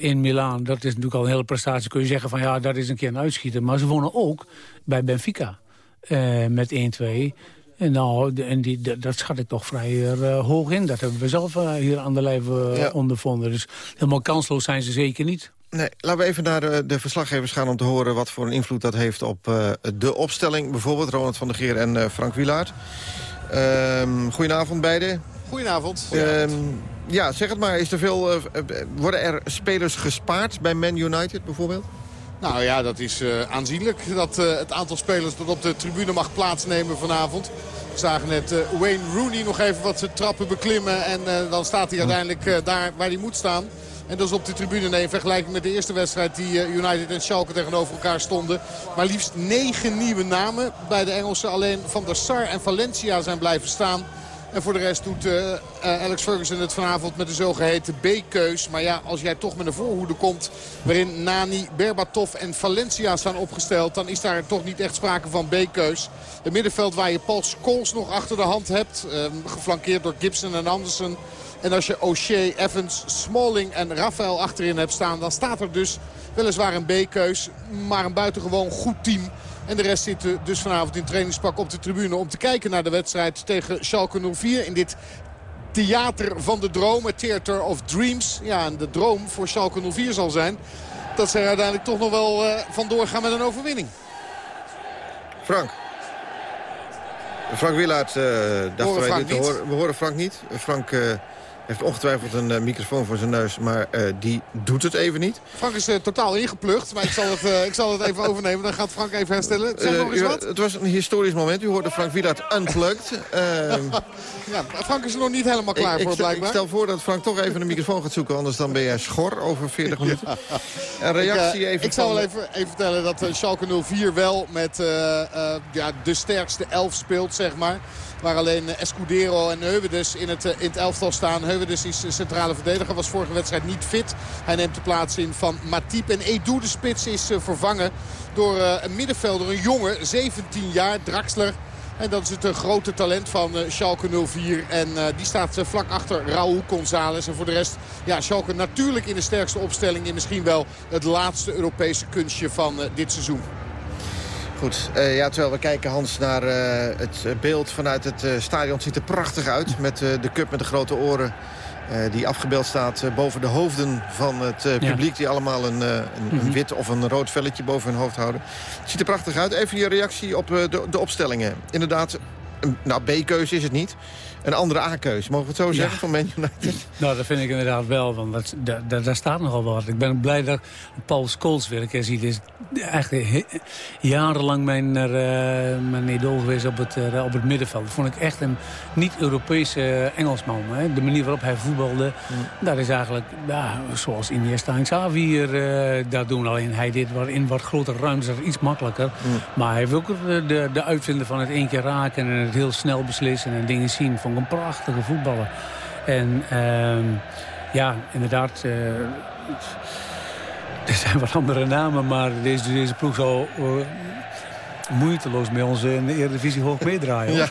[SPEAKER 15] in Milaan. Dat is natuurlijk al een hele prestatie. Kun je zeggen van ja, dat is een keer een uitschieten. Maar ze wonnen ook bij Benfica met 1-2... En, nou, en die, dat schat ik toch vrij uh, hoog in. Dat hebben we zelf uh, hier aan de lijf uh, ondervonden. Dus helemaal kansloos zijn ze zeker niet.
[SPEAKER 9] Nee, laten we even naar de, de, verslaggevers gaan om te horen... wat voor een invloed dat heeft op de opstelling. Bijvoorbeeld Ronald van der Geer en Frank Wilaert. Um, goedenavond beiden.
[SPEAKER 16] Goedenavond.
[SPEAKER 9] Um, ja, zeg het maar. Is er veel, worden er spelers gespaard bij Man United bijvoorbeeld?
[SPEAKER 16] Nou ja, dat is uh, aanzienlijk. Dat uh, het aantal spelers dat op de tribune mag plaatsnemen vanavond. We zagen net uh, Wayne Rooney nog even wat trappen beklimmen. En dan staat hij uiteindelijk daar waar hij moet staan. En dat is op de tribune nee, in vergelijking met de eerste wedstrijd die United en Schalke tegenover elkaar stonden. Maar liefst negen nieuwe namen bij de Engelsen. Alleen Van der Sar en Valencia zijn blijven staan. En voor de rest doet uh, Alex Ferguson het vanavond met de zogeheten B-keus. Maar ja, als jij toch met een voorhoede komt waarin Nani, Berbatov en Valencia staan opgesteld... dan is daar toch niet echt sprake van B-keus. Het middenveld waar je Paul Scholes nog achter de hand hebt. Uh, geflankeerd door Gibson en Anderson. En als je O'Shea, Evans, Smalling en Rafael achterin hebt staan... dan staat er dus weliswaar een B-keus, maar een buitengewoon goed team... En de rest zit dus vanavond in trainingspak op de tribune om te kijken naar de wedstrijd tegen Schalke 04. In dit theater van de dromen, Theater of Dreams. Ja, en de droom voor Schalke 04 zal zijn dat ze er uiteindelijk toch nog wel uh, vandoor gaan met een overwinning.
[SPEAKER 9] Frank. Frank Willaert, uh, dachten wij dit te horen. We horen Frank niet. Frank... Uh heeft ongetwijfeld een uh, microfoon voor zijn neus, maar uh, die doet het even niet.
[SPEAKER 16] Frank is uh, totaal ingeplucht, maar ik zal, het, ik zal het even overnemen. Dan gaat Frank even herstellen. Zeg nog eens wat?
[SPEAKER 9] Het was een historisch moment. U hoorde Frank Wielaert unplugged. Ehm, [laughs]
[SPEAKER 16] ja, Frank is er nog niet helemaal klaar voor, blijkbaar.
[SPEAKER 9] Ik stel voor dat Frank toch even een microfoon gaat zoeken, anders dan ben jij schor over 40 minuten. Een reactie
[SPEAKER 16] ik,
[SPEAKER 9] even
[SPEAKER 16] Ik zal wel even, even vertellen dat Schalke 04 wel met ja, de sterkste elf speelt, zeg maar. Waar alleen Escudero en Heuwedes in het, in het elftal staan. Heuwedes is centrale verdediger. Was vorige wedstrijd niet fit. Hij neemt de plaats in van Matip. En Edu de Spits is vervangen door een middenvelder. Een jongen, 17 jaar, Draxler. En dat is het grote talent van Schalke 04. En die staat vlak achter Raúl González. En voor de rest, ja, Schalke natuurlijk in de sterkste opstelling. In misschien wel het laatste Europese kunstje van dit seizoen.
[SPEAKER 9] Goed, uh, ja, terwijl we kijken, Hans, naar uh, het beeld vanuit het uh, stadion. ziet er prachtig uit met de cup met de grote oren. die afgebeeld staat boven de hoofden van het publiek... die allemaal een, een, een, mhm. wit of een rood velletje boven hun hoofd houden. Het ziet er prachtig uit. Even je reactie op de, de opstellingen. Inderdaad, nou, B-keuze is het niet een andere A-keus. Mogen we het zo zeggen van Man United? [laughs]
[SPEAKER 15] Nou, dat vind ik inderdaad wel. Want dat, dat, daar staat nogal wat. Ik ben blij dat Paul Scholes weer een keer ziet. is eigenlijk jarenlang mijn, uh, mijn idool geweest op het, uh, op het middenveld. Dat vond ik echt een niet-Europese Engelsman. Hè. De manier waarop hij voetbalde, mm. dat is eigenlijk ja, zoals Iniesta en Xavi hier uh, dat doen. Alleen hij deed wat, in wat grotere ruimtes, iets makkelijker. Mm. Maar hij heeft ook de, de uitvinden van het één keer raken en het heel snel beslissen en dingen zien. Vond een prachtige voetballer. En uh, ja, inderdaad... Uh, [laughs] er zijn wat andere namen, maar deze, deze ploeg zal moeiteloos met ons in de Eredivisie hoog meedraaien. [laughs]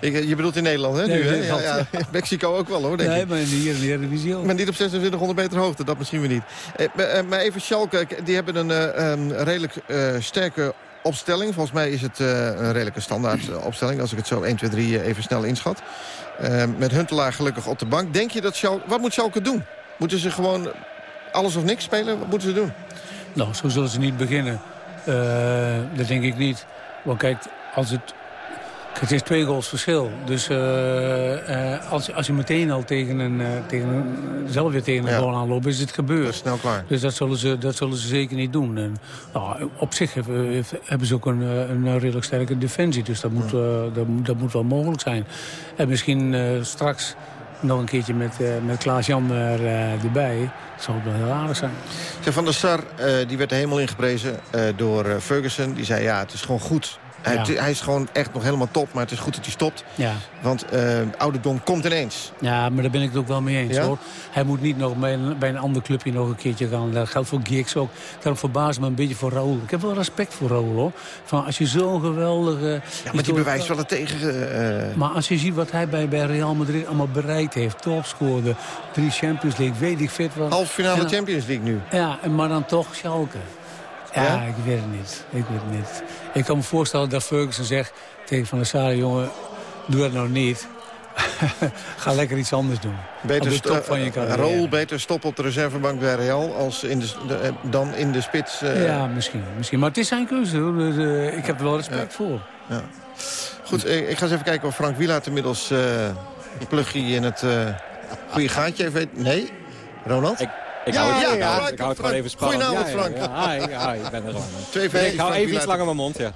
[SPEAKER 9] Ja, [laughs] je bedoelt in Nederland, hè? nu, hè? Ja, ja. Mexico ook wel, hoor, denk
[SPEAKER 15] nee, maar hier in de Eredivisie ook.
[SPEAKER 9] Maar niet op 2600 meter hoogte, dat misschien weer niet. Eh, maar even Schalke, die hebben een, een redelijk sterke opstelling. Volgens mij is het een redelijke standaard opstelling... als ik het zo 1, 2, 3 even snel inschat. Met Huntelaar gelukkig op de bank. Denk je dat Schalke... Wat moet Schalke doen? Moeten ze gewoon alles of niks spelen? Wat moeten ze doen?
[SPEAKER 15] Nou, zo zullen ze niet beginnen. dat denk ik niet. Want kijk, als het... Het is twee goals verschil. Dus uh, uh, als, als je meteen al tegen een, uh, tegen een, zelf weer tegen een ja. goal aanloopt, is het gebeurd.
[SPEAKER 9] Dat is snel klaar.
[SPEAKER 15] Dus dat zullen ze, dat zullen ze zeker niet doen. En, nou, op zich hebben, hebben ze ook een, een redelijk sterke defensie. Dus dat moet, dat, dat, moet wel mogelijk zijn. En misschien straks nog een keertje met, met Klaas-Jan er, erbij. Dat zou wel heel aardig zijn.
[SPEAKER 9] Van der Sar die werd er helemaal ingeprezen door Ferguson. Die zei ja, het is gewoon goed hij, ja. hij, is gewoon echt nog helemaal top, maar het is goed dat hij stopt. Ja. Want uh, ouderdom komt ineens.
[SPEAKER 15] Ja, maar daar ben ik het ook wel mee eens. Ja? hoor. Hij moet niet nog bij een, bij een ander clubje nog een keertje gaan. Dat geldt voor Giggs ook. Daarom verbaast me een beetje voor Raoul. Ik heb wel respect voor Raoul hoor. Van als je zo'n geweldige...
[SPEAKER 9] Ja, maar die bewijst wel het tegen... Uh...
[SPEAKER 15] Maar als je ziet wat hij bij, bij Real Madrid allemaal bereikt heeft. Topscoorde, drie Champions League, weet ik vet wat.
[SPEAKER 9] Half finale Champions League nu.
[SPEAKER 15] Ja, maar dan toch Schalke. Ja, ja, ik weet het niet. Ik weet het niet. Ik kan me voorstellen dat Ferguson zegt tegen Van der Sar... jongen, doe dat nou niet. [laughs] Ga lekker iets anders doen.
[SPEAKER 9] Beter top van je Rol beter stop op de reservebank bij Real als in de, eh, dan in de spits.
[SPEAKER 15] Uh... Ja, misschien, misschien. Maar het is zijn keuze. Hoor. Dus, uh, ik heb er wel respect ja. voor. Ja.
[SPEAKER 9] Goed, ik ga eens even kijken of Frank Wielaert inmiddels uh, plugje in het goede gaatje heeft. Nee? Ronald?
[SPEAKER 17] Ik ik hou het, ja, ik hou het gewoon even spannend.
[SPEAKER 9] Goedenavond, Frank.
[SPEAKER 17] Ja, ja, ik ben er gewoon.
[SPEAKER 9] Twee
[SPEAKER 17] ik hou even iets langer mijn mond, ja.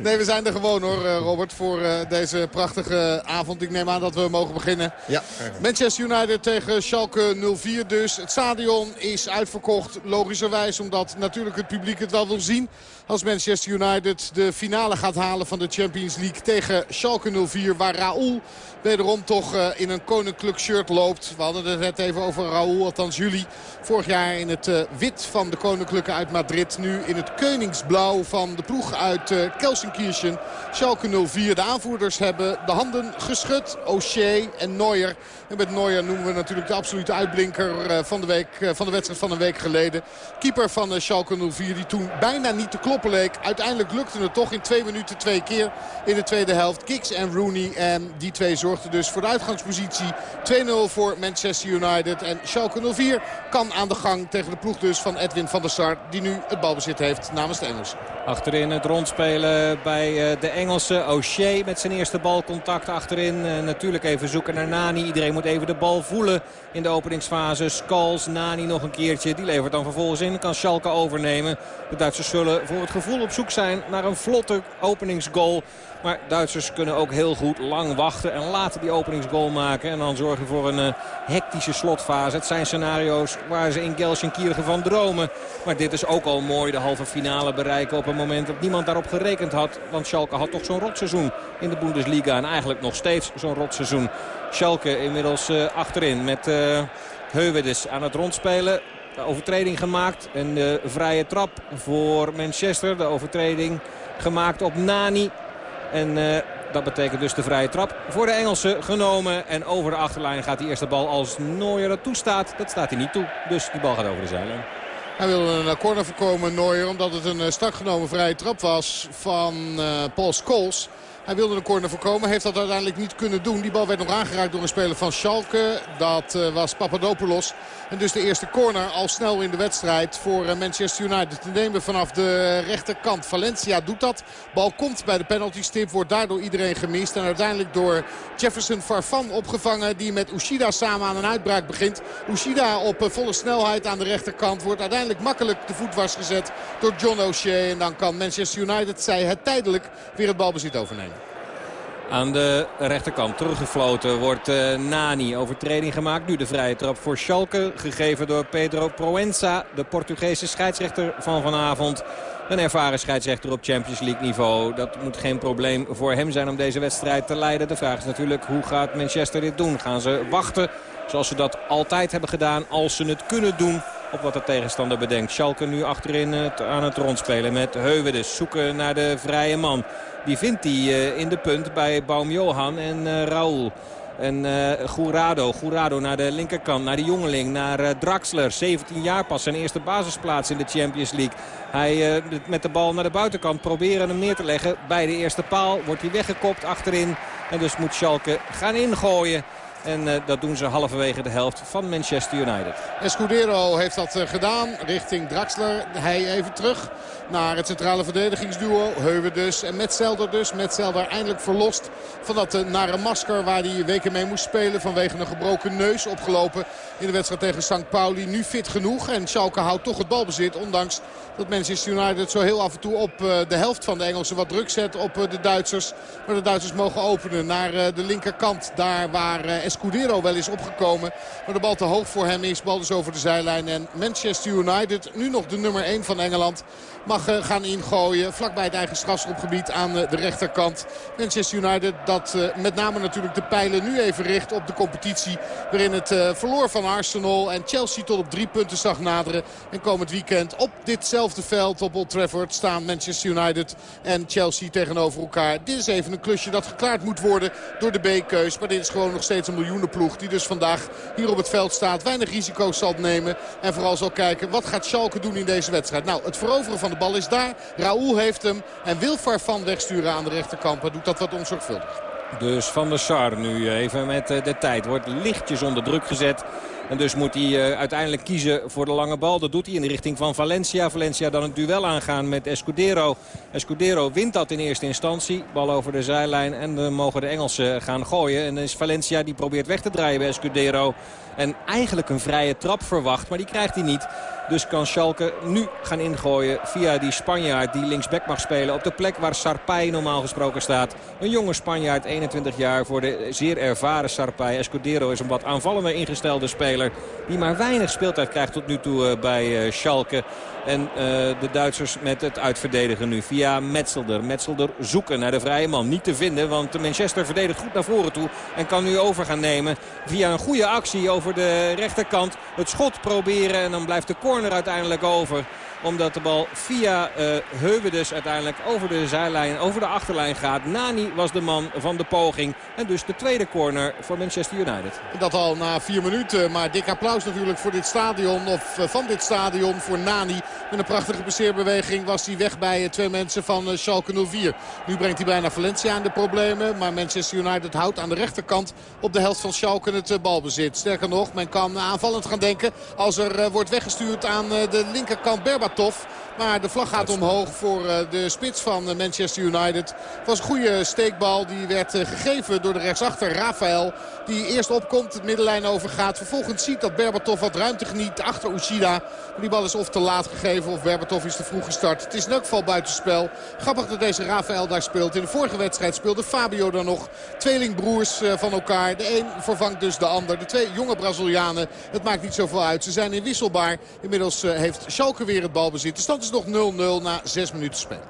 [SPEAKER 16] nee, we zijn er gewoon hoor, eh, Robert, voor uh, deze prachtige avond. Ik neem aan dat we mogen beginnen.
[SPEAKER 9] Ja.
[SPEAKER 16] Manchester United tegen Schalke 04 dus. Het stadion is uitverkocht, logischerwijs, omdat natuurlijk het publiek het wel wil zien. Als Manchester United de finale gaat halen van de Champions League tegen Schalke 04. Waar Raoul wederom toch uh, in een koninklijk shirt loopt. We hadden het net even over Raoul, althans jullie. Vorig jaar in het uh, wit van de koninklijke uit Madrid. Nu in het koningsblauw van de ploeg uit Kelsenkirchen. Schalke 04. De aanvoerders hebben de handen geschud. O'Shea en Neuer. En met Neuer noemen we natuurlijk de absolute uitblinker van de, week, van de wedstrijd van een week geleden. Keeper van Schalke 04 die toen bijna niet te kloppen leek. Uiteindelijk lukte het toch in twee minuten twee keer in de tweede helft. Kicks en Rooney en die twee zorgden dus voor de uitgangspositie. 2-0 voor Manchester United. En Schalke 04 kan aan de gang tegen de ploeg dus van Edwin van der Sar. Die nu het balbezit heeft namens de Engelsen.
[SPEAKER 17] Achterin het rondspelen bij eh, de Engelsen. O'Shea met zijn eerste balcontact achterin. Eh, natuurlijk even zoeken naar Nani. Iedereen moet even de bal voelen in de openingsfase. Skals, Nani nog een keertje. Die levert dan vervolgens in. Kan Schalke overnemen. De Duitsers zullen voor het gevoel op zoek zijn naar een vlotte openingsgoal. Maar Duitsers kunnen ook heel goed lang wachten en laten die openingsgoal maken. En dan zorgen voor een uh, hectische slotfase. Het zijn scenario's waar ze in Gelsenkirchen van dromen. Maar dit is ook al mooi, de halve finale bereiken op een moment dat niemand daarop gerekend had. Want Schalke had toch zo'n rotseizoen in de Bundesliga. En eigenlijk nog steeds zo'n rotseizoen. Schalke inmiddels uh, achterin met uh, Heuwedes aan het rondspelen. De overtreding gemaakt. Een vrije trap voor Manchester. De overtreding gemaakt op Nani. En uh, dat betekent dus de vrije trap voor de Engelsen genomen. En over de achterlijn gaat die eerste bal als Neuer dat toestaat. Dat staat hij niet toe. Dus die bal gaat over de zijlijn.
[SPEAKER 16] Hij wil een corner voorkomen, Neuer, omdat het een strak genomen vrije trap was van uh, Paul Scholes. Hij wilde de corner voorkomen. Heeft dat uiteindelijk niet kunnen doen. Die bal werd nog aangeraakt door een speler van Schalke. Dat uh, was Papadopoulos. En dus de eerste corner al snel in de wedstrijd voor uh, Manchester United. Te nemen vanaf de rechterkant. Valencia doet dat. Bal komt bij de penalty stip. Wordt daardoor iedereen gemist. En uiteindelijk door Jefferson Farfan opgevangen. Die met Ushida samen aan een uitbraak begint. Ushida op uh, volle snelheid aan de rechterkant. Wordt uiteindelijk makkelijk de voet was gezet door John O'Shea. En dan kan Manchester United, zij het tijdelijk, weer het balbezit overnemen.
[SPEAKER 17] Aan de rechterkant teruggefloten wordt uh, Nani. Overtreding gemaakt. Nu de vrije trap voor Schalke. Gegeven door Pedro Proenza. De Portugese scheidsrechter van vanavond. Een ervaren scheidsrechter op Champions League niveau. Dat moet geen probleem voor hem zijn om deze wedstrijd te leiden. De vraag is natuurlijk hoe gaat Manchester dit doen? Gaan ze wachten zoals ze dat altijd hebben gedaan als ze het kunnen doen? op wat de tegenstander bedenkt. Schalke nu achterin aan het rondspelen met Heuwedes. Zoeken naar de vrije man. Die vindt hij in de punt bij Baum Johan en Raoul. En uh, Gourado, Gourado naar de linkerkant, naar de jongeling, naar uh, Draxler. 17 jaar pas, zijn eerste basisplaats in de Champions League. Hij met de bal naar de buitenkant proberen hem neer te leggen. Bij de eerste paal wordt hij weggekopt achterin. En dus moet Schalke gaan ingooien. En uh, dat doen ze halverwege de helft van Manchester United.
[SPEAKER 16] Escudero heeft dat uh, gedaan richting Draxler. Hij even terug naar het centrale verdedigingsduo. Heuwe dus en Metzelder dus. Metzelder eindelijk verlost van dat uh, nare masker waar hij weken mee moest spelen. Vanwege een gebroken neus opgelopen in de wedstrijd tegen St. Pauli. Nu fit genoeg en Schalke houdt toch het balbezit. Ondanks dat Manchester United zo heel af en toe op de helft van de Engelsen wat druk zet op de Duitsers. Maar de Duitsers mogen openen naar de linkerkant. Daar waar Escudero wel is opgekomen. Maar de bal te hoog voor hem is. Bal dus over de zijlijn. En Manchester United, nu nog de nummer 1 van Engeland, mag uh, gaan ingooien. Vlakbij het eigen strafschopgebied aan uh, de rechterkant. Manchester United dat uh, met name natuurlijk de pijlen nu even richt op de competitie. Waarin het verloor van Arsenal en Chelsea tot op drie punten zag naderen. En komend weekend op ditzelfde veld op Old Trafford staan Manchester United en Chelsea tegenover elkaar. Dit is even een klusje dat geklaard moet worden door de B-keus. Maar dit is gewoon nog steeds een miljoenenploeg die dus vandaag hier op het veld staat. Weinig risico's zal nemen. En vooral zal kijken wat gaat Schalke doen in deze wedstrijd. Nou, het veroveren van de bal is daar. Raoul heeft hem en wil Farfan wegsturen aan de rechterkant. Maar doet dat wat onzorgvuldig.
[SPEAKER 17] Dus Van der Sar nu even met de tijd. Wordt lichtjes onder druk gezet. En dus moet hij uh, uiteindelijk kiezen voor de lange bal. Dat doet hij in de richting van Valencia. Valencia dan het duel aangaan met Escudero. Escudero wint dat in eerste instantie. Bal over de zijlijn en dan mogen de Engelsen gaan gooien. En dan is Valencia die probeert weg te draaien bij Escudero. En eigenlijk een vrije trap verwacht, maar die krijgt hij niet. Dus kan Schalke nu gaan ingooien via die Spanjaard die linksback mag spelen. Op de plek waar Sarpay normaal gesproken staat. Een jonge Spanjaard, 21 jaar, voor de zeer ervaren Sarpay. Escudero is een wat aanvallender ingestelde speler. Die maar weinig speeltijd krijgt tot nu toe uh, bij uh, Schalke. En uh, de Duitsers met het uitverdedigen nu via Metzelder. Metzelder zoeken naar de vrije man. Niet te vinden, want Manchester verdedigt goed naar voren toe. En kan nu over gaan nemen via een goede actie over de rechterkant. Het schot proberen en dan blijft de corner uiteindelijk over omdat de bal via uh, uiteindelijk over de zijlijn, over de achterlijn gaat. Nani was de man van de poging. En dus de tweede corner voor Manchester United.
[SPEAKER 16] Dat al na vier minuten. Maar dik applaus natuurlijk voor dit stadion. Of uh, van dit stadion voor Nani. Met een prachtige passeerbeweging was hij weg bij uh, twee mensen van Schalke 04. Nu brengt hij bijna Valencia in de problemen. Maar Manchester United houdt aan de rechterkant op de helft van Schalke het balbezit. Sterker nog, men kan aanvallend gaan denken als er wordt weggestuurd aan de linkerkant Berbat tof. Maar de vlag gaat omhoog voor de spits van Manchester United. Het was een goede steekbal. Die werd gegeven door de rechtsachter Rafael. Die eerst opkomt, het middenlijn overgaat. Vervolgens ziet dat Berbatov wat ruimte geniet achter Ushida. Die bal is of te laat gegeven of Berbatov is te vroeg gestart. Het is in elk geval buitenspel. Grappig dat deze Rafael daar speelt. In de vorige wedstrijd speelde Fabio dan nog. Tweelingbroers van elkaar. De een vervangt dus de ander. De twee jonge Brazilianen. Het maakt niet zoveel uit. Ze zijn inwisselbaar. Inmiddels heeft Schalke weer het De stand is nog 0-0 na 6 minuten spelen.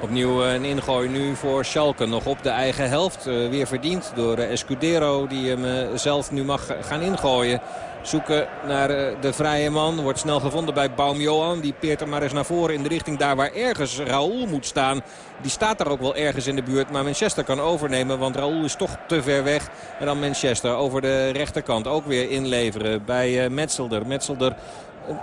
[SPEAKER 17] Opnieuw een ingooi nu voor Schalke. Nog op de eigen helft. Weer verdiend door Escudero die hem zelf nu mag gaan ingooien. Zoeken naar de vrije man. Wordt snel gevonden bij Baum Johan. Die peert hem maar eens naar voren in de richting daar waar ergens Raoul moet staan. Die staat daar ook wel ergens in de buurt. Maar Manchester kan overnemen. Want Raoul is toch te ver weg. En dan Manchester over de rechterkant ook weer inleveren bij Metzelder. Metzelder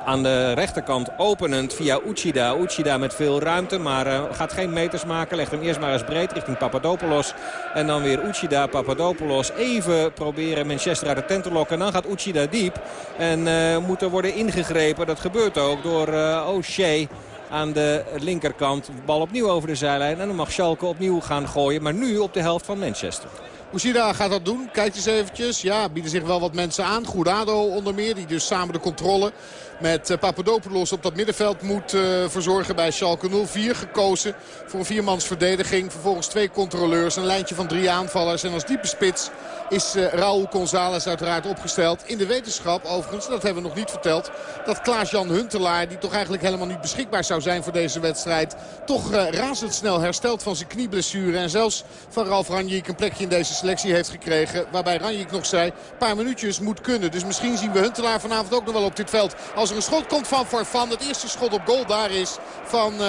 [SPEAKER 17] aan de rechterkant openend via Uchida. Uchida met veel ruimte, maar uh, gaat geen meters maken. Legt hem eerst maar eens breed richting Papadopoulos. En dan weer Uchida, Papadopoulos. Even proberen Manchester uit de tent te lokken. En dan gaat Uchida diep. En uh, moet er worden ingegrepen. Dat gebeurt ook door uh, O'Shea aan de linkerkant. Bal opnieuw over de zijlijn. En dan mag Schalke opnieuw gaan gooien. Maar nu op de helft van Manchester.
[SPEAKER 16] Ushida gaat dat doen. Kijkt eens eventjes. Ja, bieden zich wel wat mensen aan. Goedado onder meer, die dus samen de controle met Papadopoulos op dat middenveld moet uh, verzorgen bij Schalke 04. Gekozen voor een viermans verdediging. Vervolgens twee controleurs, een lijntje van drie aanvallers. En als diepe spits is uh, Raúl González uiteraard opgesteld. In de wetenschap overigens, dat hebben we nog niet verteld... dat Klaas-Jan Huntelaar, die toch eigenlijk helemaal niet beschikbaar zou zijn voor deze wedstrijd... toch razendsnel herstelt van zijn knieblessure. En zelfs van Ralf Ranjik een plekje in deze selectie heeft gekregen. Waarbij Ranjik nog zei, een paar minuutjes moet kunnen. Dus misschien zien we Huntelaar vanavond ook nog wel op dit veld. Als er een schot komt van Farfan. Het eerste schot op goal daar is van uh,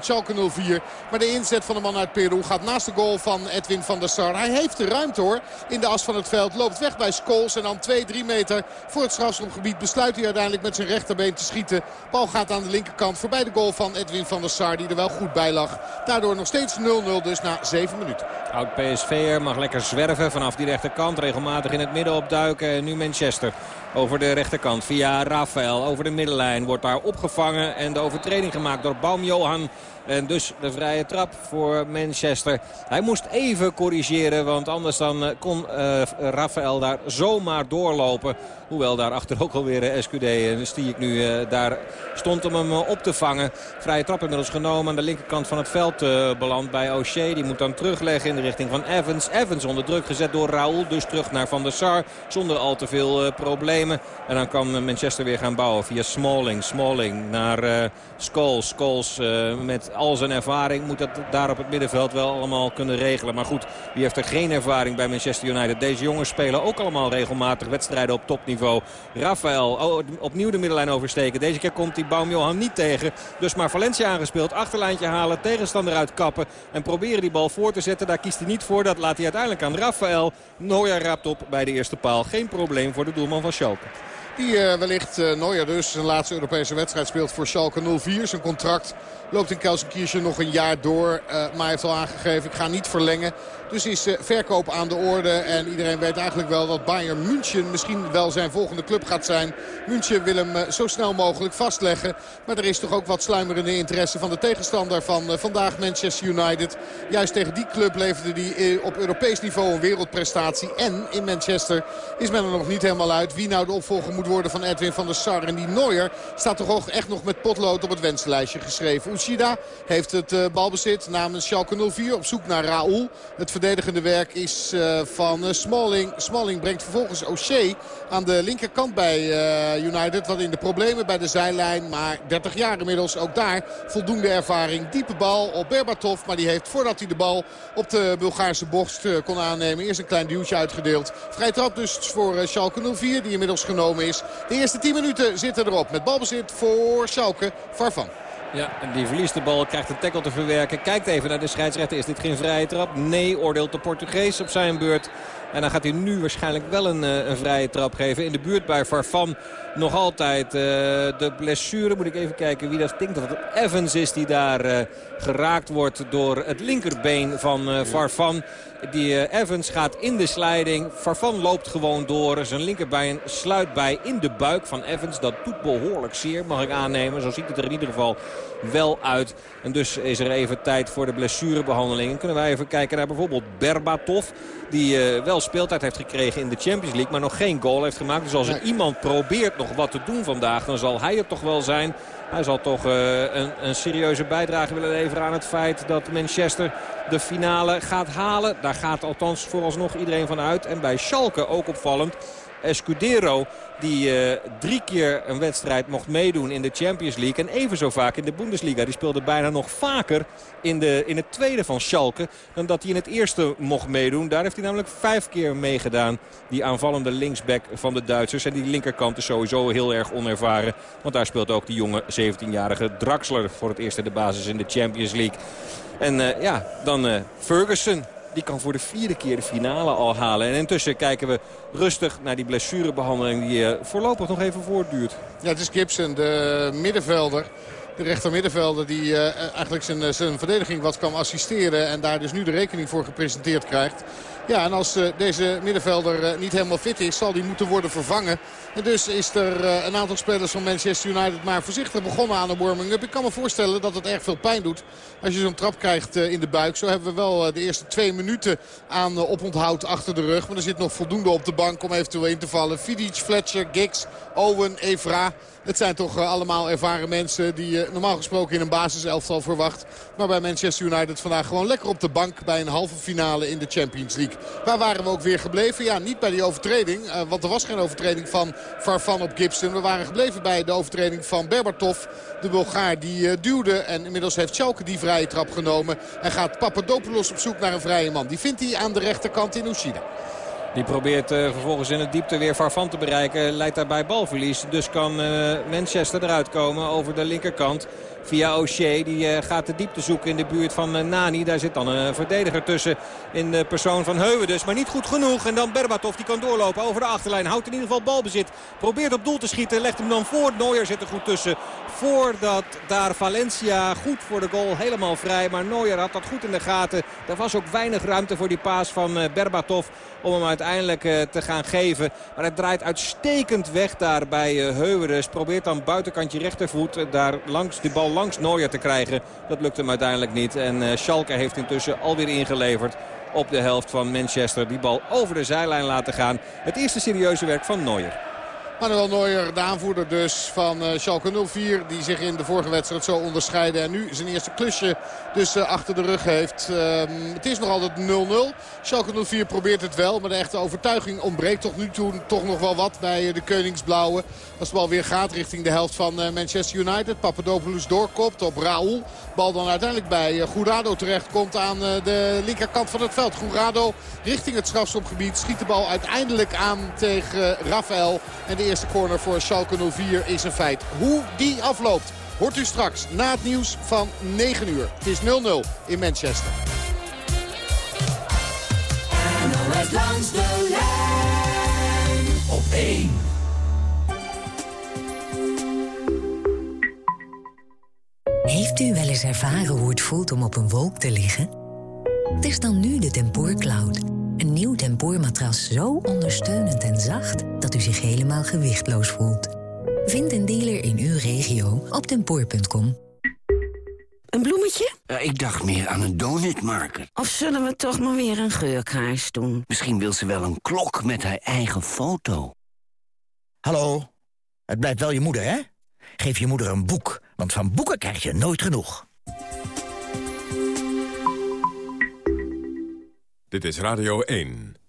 [SPEAKER 16] Schalke 04. Maar de inzet van de man uit Peru gaat naast de goal van Edwin van der Sar. Hij heeft de ruimte hoor in de as van het veld. Loopt weg bij Scholes en dan 2-3 meter voor het strafschopgebied besluit hij uiteindelijk met zijn rechterbeen te schieten. Bal gaat aan de linkerkant voorbij de goal van Edwin van der Sar die er wel goed bij lag. Daardoor nog steeds 0-0 dus na 7 minuten.
[SPEAKER 17] Oud PSV'er mag lekker zwerven vanaf die rechterkant. Regelmatig in het midden opduiken. En nu Manchester over de rechterkant via Rafael. Over de middenlijn wordt daar opgevangen en de overtreding gemaakt door Baum-Johan. En dus de vrije trap voor Manchester. Hij moest even corrigeren, want anders dan eh, kon uh, Rafael daar zomaar doorlopen. Hoewel daar achter ook alweer uh, SQD en Stiek nu uh, daar stond om hem op te vangen. Vrije trap inmiddels genomen aan de linkerkant van het veld beland bij O'Shea. Die moet dan terugleggen in de richting van Evans. Evans onder druk gezet door Raoul. Dus terug naar Van der Sar zonder al te veel problemen. En dan kan Manchester weer gaan bouwen via Smalling. Smalling naar Scholes. Scholes met al zijn ervaring moet dat daar op het middenveld wel allemaal kunnen regelen. Maar goed, wie heeft er geen ervaring bij Manchester United? Deze jongens spelen ook allemaal regelmatig wedstrijden op topniveau. Rafael oh, opnieuw de middenlijn oversteken. Deze keer komt die Baumjohan niet tegen. Dus maar Valencia aangespeeld. Achterlijntje halen, tegenstander uitkappen. En proberen die bal voor te zetten. Daar kiest hij niet voor. Dat laat hij uiteindelijk aan Rafael. Neuer raapt op bij de eerste paal. Geen probleem voor de doelman van Schalke.
[SPEAKER 16] Die uh, wellicht uh, dus zijn laatste Europese wedstrijd speelt voor Schalke 04. Zijn contract loopt in Kelsenkirchen nog een jaar door. Uh, maar heeft al aangegeven, ik ga niet verlengen. Dus is verkoop aan de orde. En iedereen weet eigenlijk wel dat Bayern München misschien wel zijn volgende club gaat zijn. München wil hem zo snel mogelijk vastleggen. Maar er is toch ook wat sluimerende interesse van de tegenstander van vandaag Manchester United. Juist tegen die club leverde die op Europees niveau een wereldprestatie. En in Manchester is men er nog niet helemaal uit wie nou de opvolger moet worden van Edwin van der Sar. En die Neuer staat toch ook echt nog met potlood op het wensenlijstje geschreven. Ushida heeft het balbezit namens Schalke 04 op zoek naar Raoul. Het verdedigende werk is uh, van uh, Smalling. Smalling brengt vervolgens O'Shea aan de linkerkant bij United. Wat in de problemen bij de zijlijn. Maar 30 jaar inmiddels ook daar voldoende ervaring. Diepe bal op Berbatov. Maar die heeft voordat hij de bal op de Bulgaarse borst kon aannemen. Eerst een klein duwtje uitgedeeld. Vrij trap dus voor Schalke 04 die inmiddels genomen is. De eerste 10 minuten zitten erop. Met balbezit voor Schalke. Farvan.
[SPEAKER 17] Ja, en die verliest de bal, krijgt een tackle te verwerken. Kijkt even naar de scheidsrechter. Is dit geen vrije trap? Nee, oordeelt de Portugees op zijn beurt. En dan gaat hij nu waarschijnlijk wel een, een vrije trap geven. In de buurt bij Farfan nog altijd uh, de blessure. Moet ik even kijken wie dat. Ik denk dat het Evans is die daar uh, geraakt wordt door het linkerbeen van uh, Farfan. Die Evans gaat in de sliding. Farfan loopt gewoon door. Zijn linkerbeen sluit bij in de buik van Evans. Dat doet behoorlijk zeer, mag ik aannemen. Zo ziet het er in ieder geval wel uit. En dus is er even tijd voor de blessurebehandeling. En kunnen wij even kijken naar bijvoorbeeld Berbatov. Die uh, wel speeltijd heeft gekregen in de Champions League. Maar nog geen goal heeft gemaakt. Dus als er iemand probeert nog wat te doen vandaag. Dan zal hij het toch wel zijn. Hij zal toch uh, een, een, serieuze bijdrage willen leveren aan het feit dat Manchester de finale gaat halen. Daar gaat althans vooralsnog iedereen van uit. En bij Schalke ook opvallend. Escudero die uh, drie keer een wedstrijd mocht meedoen in de Champions League. En even zo vaak in de Bundesliga. Die speelde bijna nog vaker in, de, in het tweede van Schalke dan dat hij in het eerste mocht meedoen. Daar heeft hij namelijk vijf keer meegedaan. Die aanvallende linksback van de Duitsers. En die linkerkant is sowieso heel erg onervaren. Want daar speelt ook die jonge 17-jarige Draxler voor het eerst in de basis in de Champions League. En uh, ja, dan uh, Ferguson. Die kan voor de vierde keer de finale al halen. En intussen kijken we rustig naar die blessurebehandeling die uh, voorlopig nog even voortduurt.
[SPEAKER 16] Ja, het is Gibson, de middenvelder. De rechtermiddenvelder die uh, eigenlijk zijn, zijn verdediging wat kan assisteren. En daar dus nu de rekening voor gepresenteerd krijgt. Ja, en als deze middenvelder niet helemaal fit is, zal die moeten worden vervangen. En dus is er uh, een aantal spelers van Manchester United maar voorzichtig begonnen aan een warming-up. Ik kan me voorstellen dat het erg veel pijn doet als je zo'n trap krijgt in de buik. Zo hebben we wel de eerste twee minuten aan oponthoud achter de rug. Maar er zit nog voldoende op de bank om eventueel in te vallen. Vidic, Fletcher, Giggs, Owen, Evra. Het zijn toch allemaal ervaren mensen die normaal gesproken in een basiselftal verwacht. Maar bij Manchester United vandaag gewoon lekker op de bank bij een halve finale in de Champions League. Waar waren we ook weer gebleven? Ja, niet bij die overtreding. Want er was geen overtreding van Farfan op Gibson. We waren gebleven bij de overtreding van Berbatov. De Bulgaar die uh, duwde. En inmiddels heeft Schalke die vrije trap genomen. En gaat Papadopoulos op zoek naar een vrije man. Die vindt hij aan de rechterkant in Ushida.
[SPEAKER 17] Die probeert uh, vervolgens in het diepte weer Farfan te bereiken. Leidt daarbij balverlies. Dus kan uh, Manchester eruit komen over de linkerkant. Via O'Shea. Die uh, gaat de diepte zoeken in de buurt van Nani. Daar zit dan een verdediger tussen in de persoon van Heuwen dus. Maar niet goed genoeg. En dan Berbatov die kan doorlopen over de achterlijn. Houdt in ieder geval balbezit. Probeert op doel te schieten. Legt hem dan voor. Neuer zit er goed tussen. Voordat daar Valencia goed voor de goal helemaal vrij. Maar Neuer had dat goed in de gaten. Er was ook weinig ruimte voor die paas van Berbatov om hem uiteindelijk te gaan geven. Maar het draait uitstekend weg daar bij Heuweres. Probeert dan buitenkantje rechtervoet daar langs de bal langs Neuer te krijgen. Dat lukt hem uiteindelijk niet. En Schalke heeft intussen alweer ingeleverd op de helft van Manchester. Die bal over de zijlijn laten gaan. Het eerste serieuze werk van Neuer.
[SPEAKER 16] Manuel Neuer, de aanvoerder dus van uh, Schalke 04. Die zich in de vorige wedstrijd zo onderscheiden. En nu zijn eerste klusje dus uh, achter de rug heeft. Uh, het is nog altijd 0-0. Schalke 04 probeert het wel. Maar de echte overtuiging ontbreekt tot nu toe toch nog wel wat bij de Koningsblauwe. Als de bal weer gaat richting de helft van Manchester United. Papadopoulos doorkopt op Raúl. Bal dan uiteindelijk bij Gourado terecht komt aan de linkerkant van het veld. Gourado richting het strafschopgebied. Schiet de bal uiteindelijk aan tegen Rafael. En eerste corner voor Schalke 04 is een feit. Hoe die afloopt hoort u straks na het nieuws van 9 uur. Het is 0-0 in Manchester.
[SPEAKER 18] NOS langs de lijn op 1.
[SPEAKER 19] Heeft u wel eens ervaren hoe het voelt om op een wolk te liggen? Het is dan nu de Tempoor Cloud. Een nieuw tempoormatras zo ondersteunend en zacht... dat u zich helemaal gewichtloos voelt. Vind een dealer in uw regio op tempoor.com.
[SPEAKER 20] Een bloemetje?
[SPEAKER 21] Uh, ik dacht meer aan een donutmarker.
[SPEAKER 20] Of zullen we toch maar weer een geurkaars doen?
[SPEAKER 21] Misschien wil ze wel een klok met haar eigen foto.
[SPEAKER 22] Hallo, het blijft wel je moeder, hè? Geef je moeder een boek, want van boeken krijg je nooit genoeg.
[SPEAKER 8] Dit is Radio 1.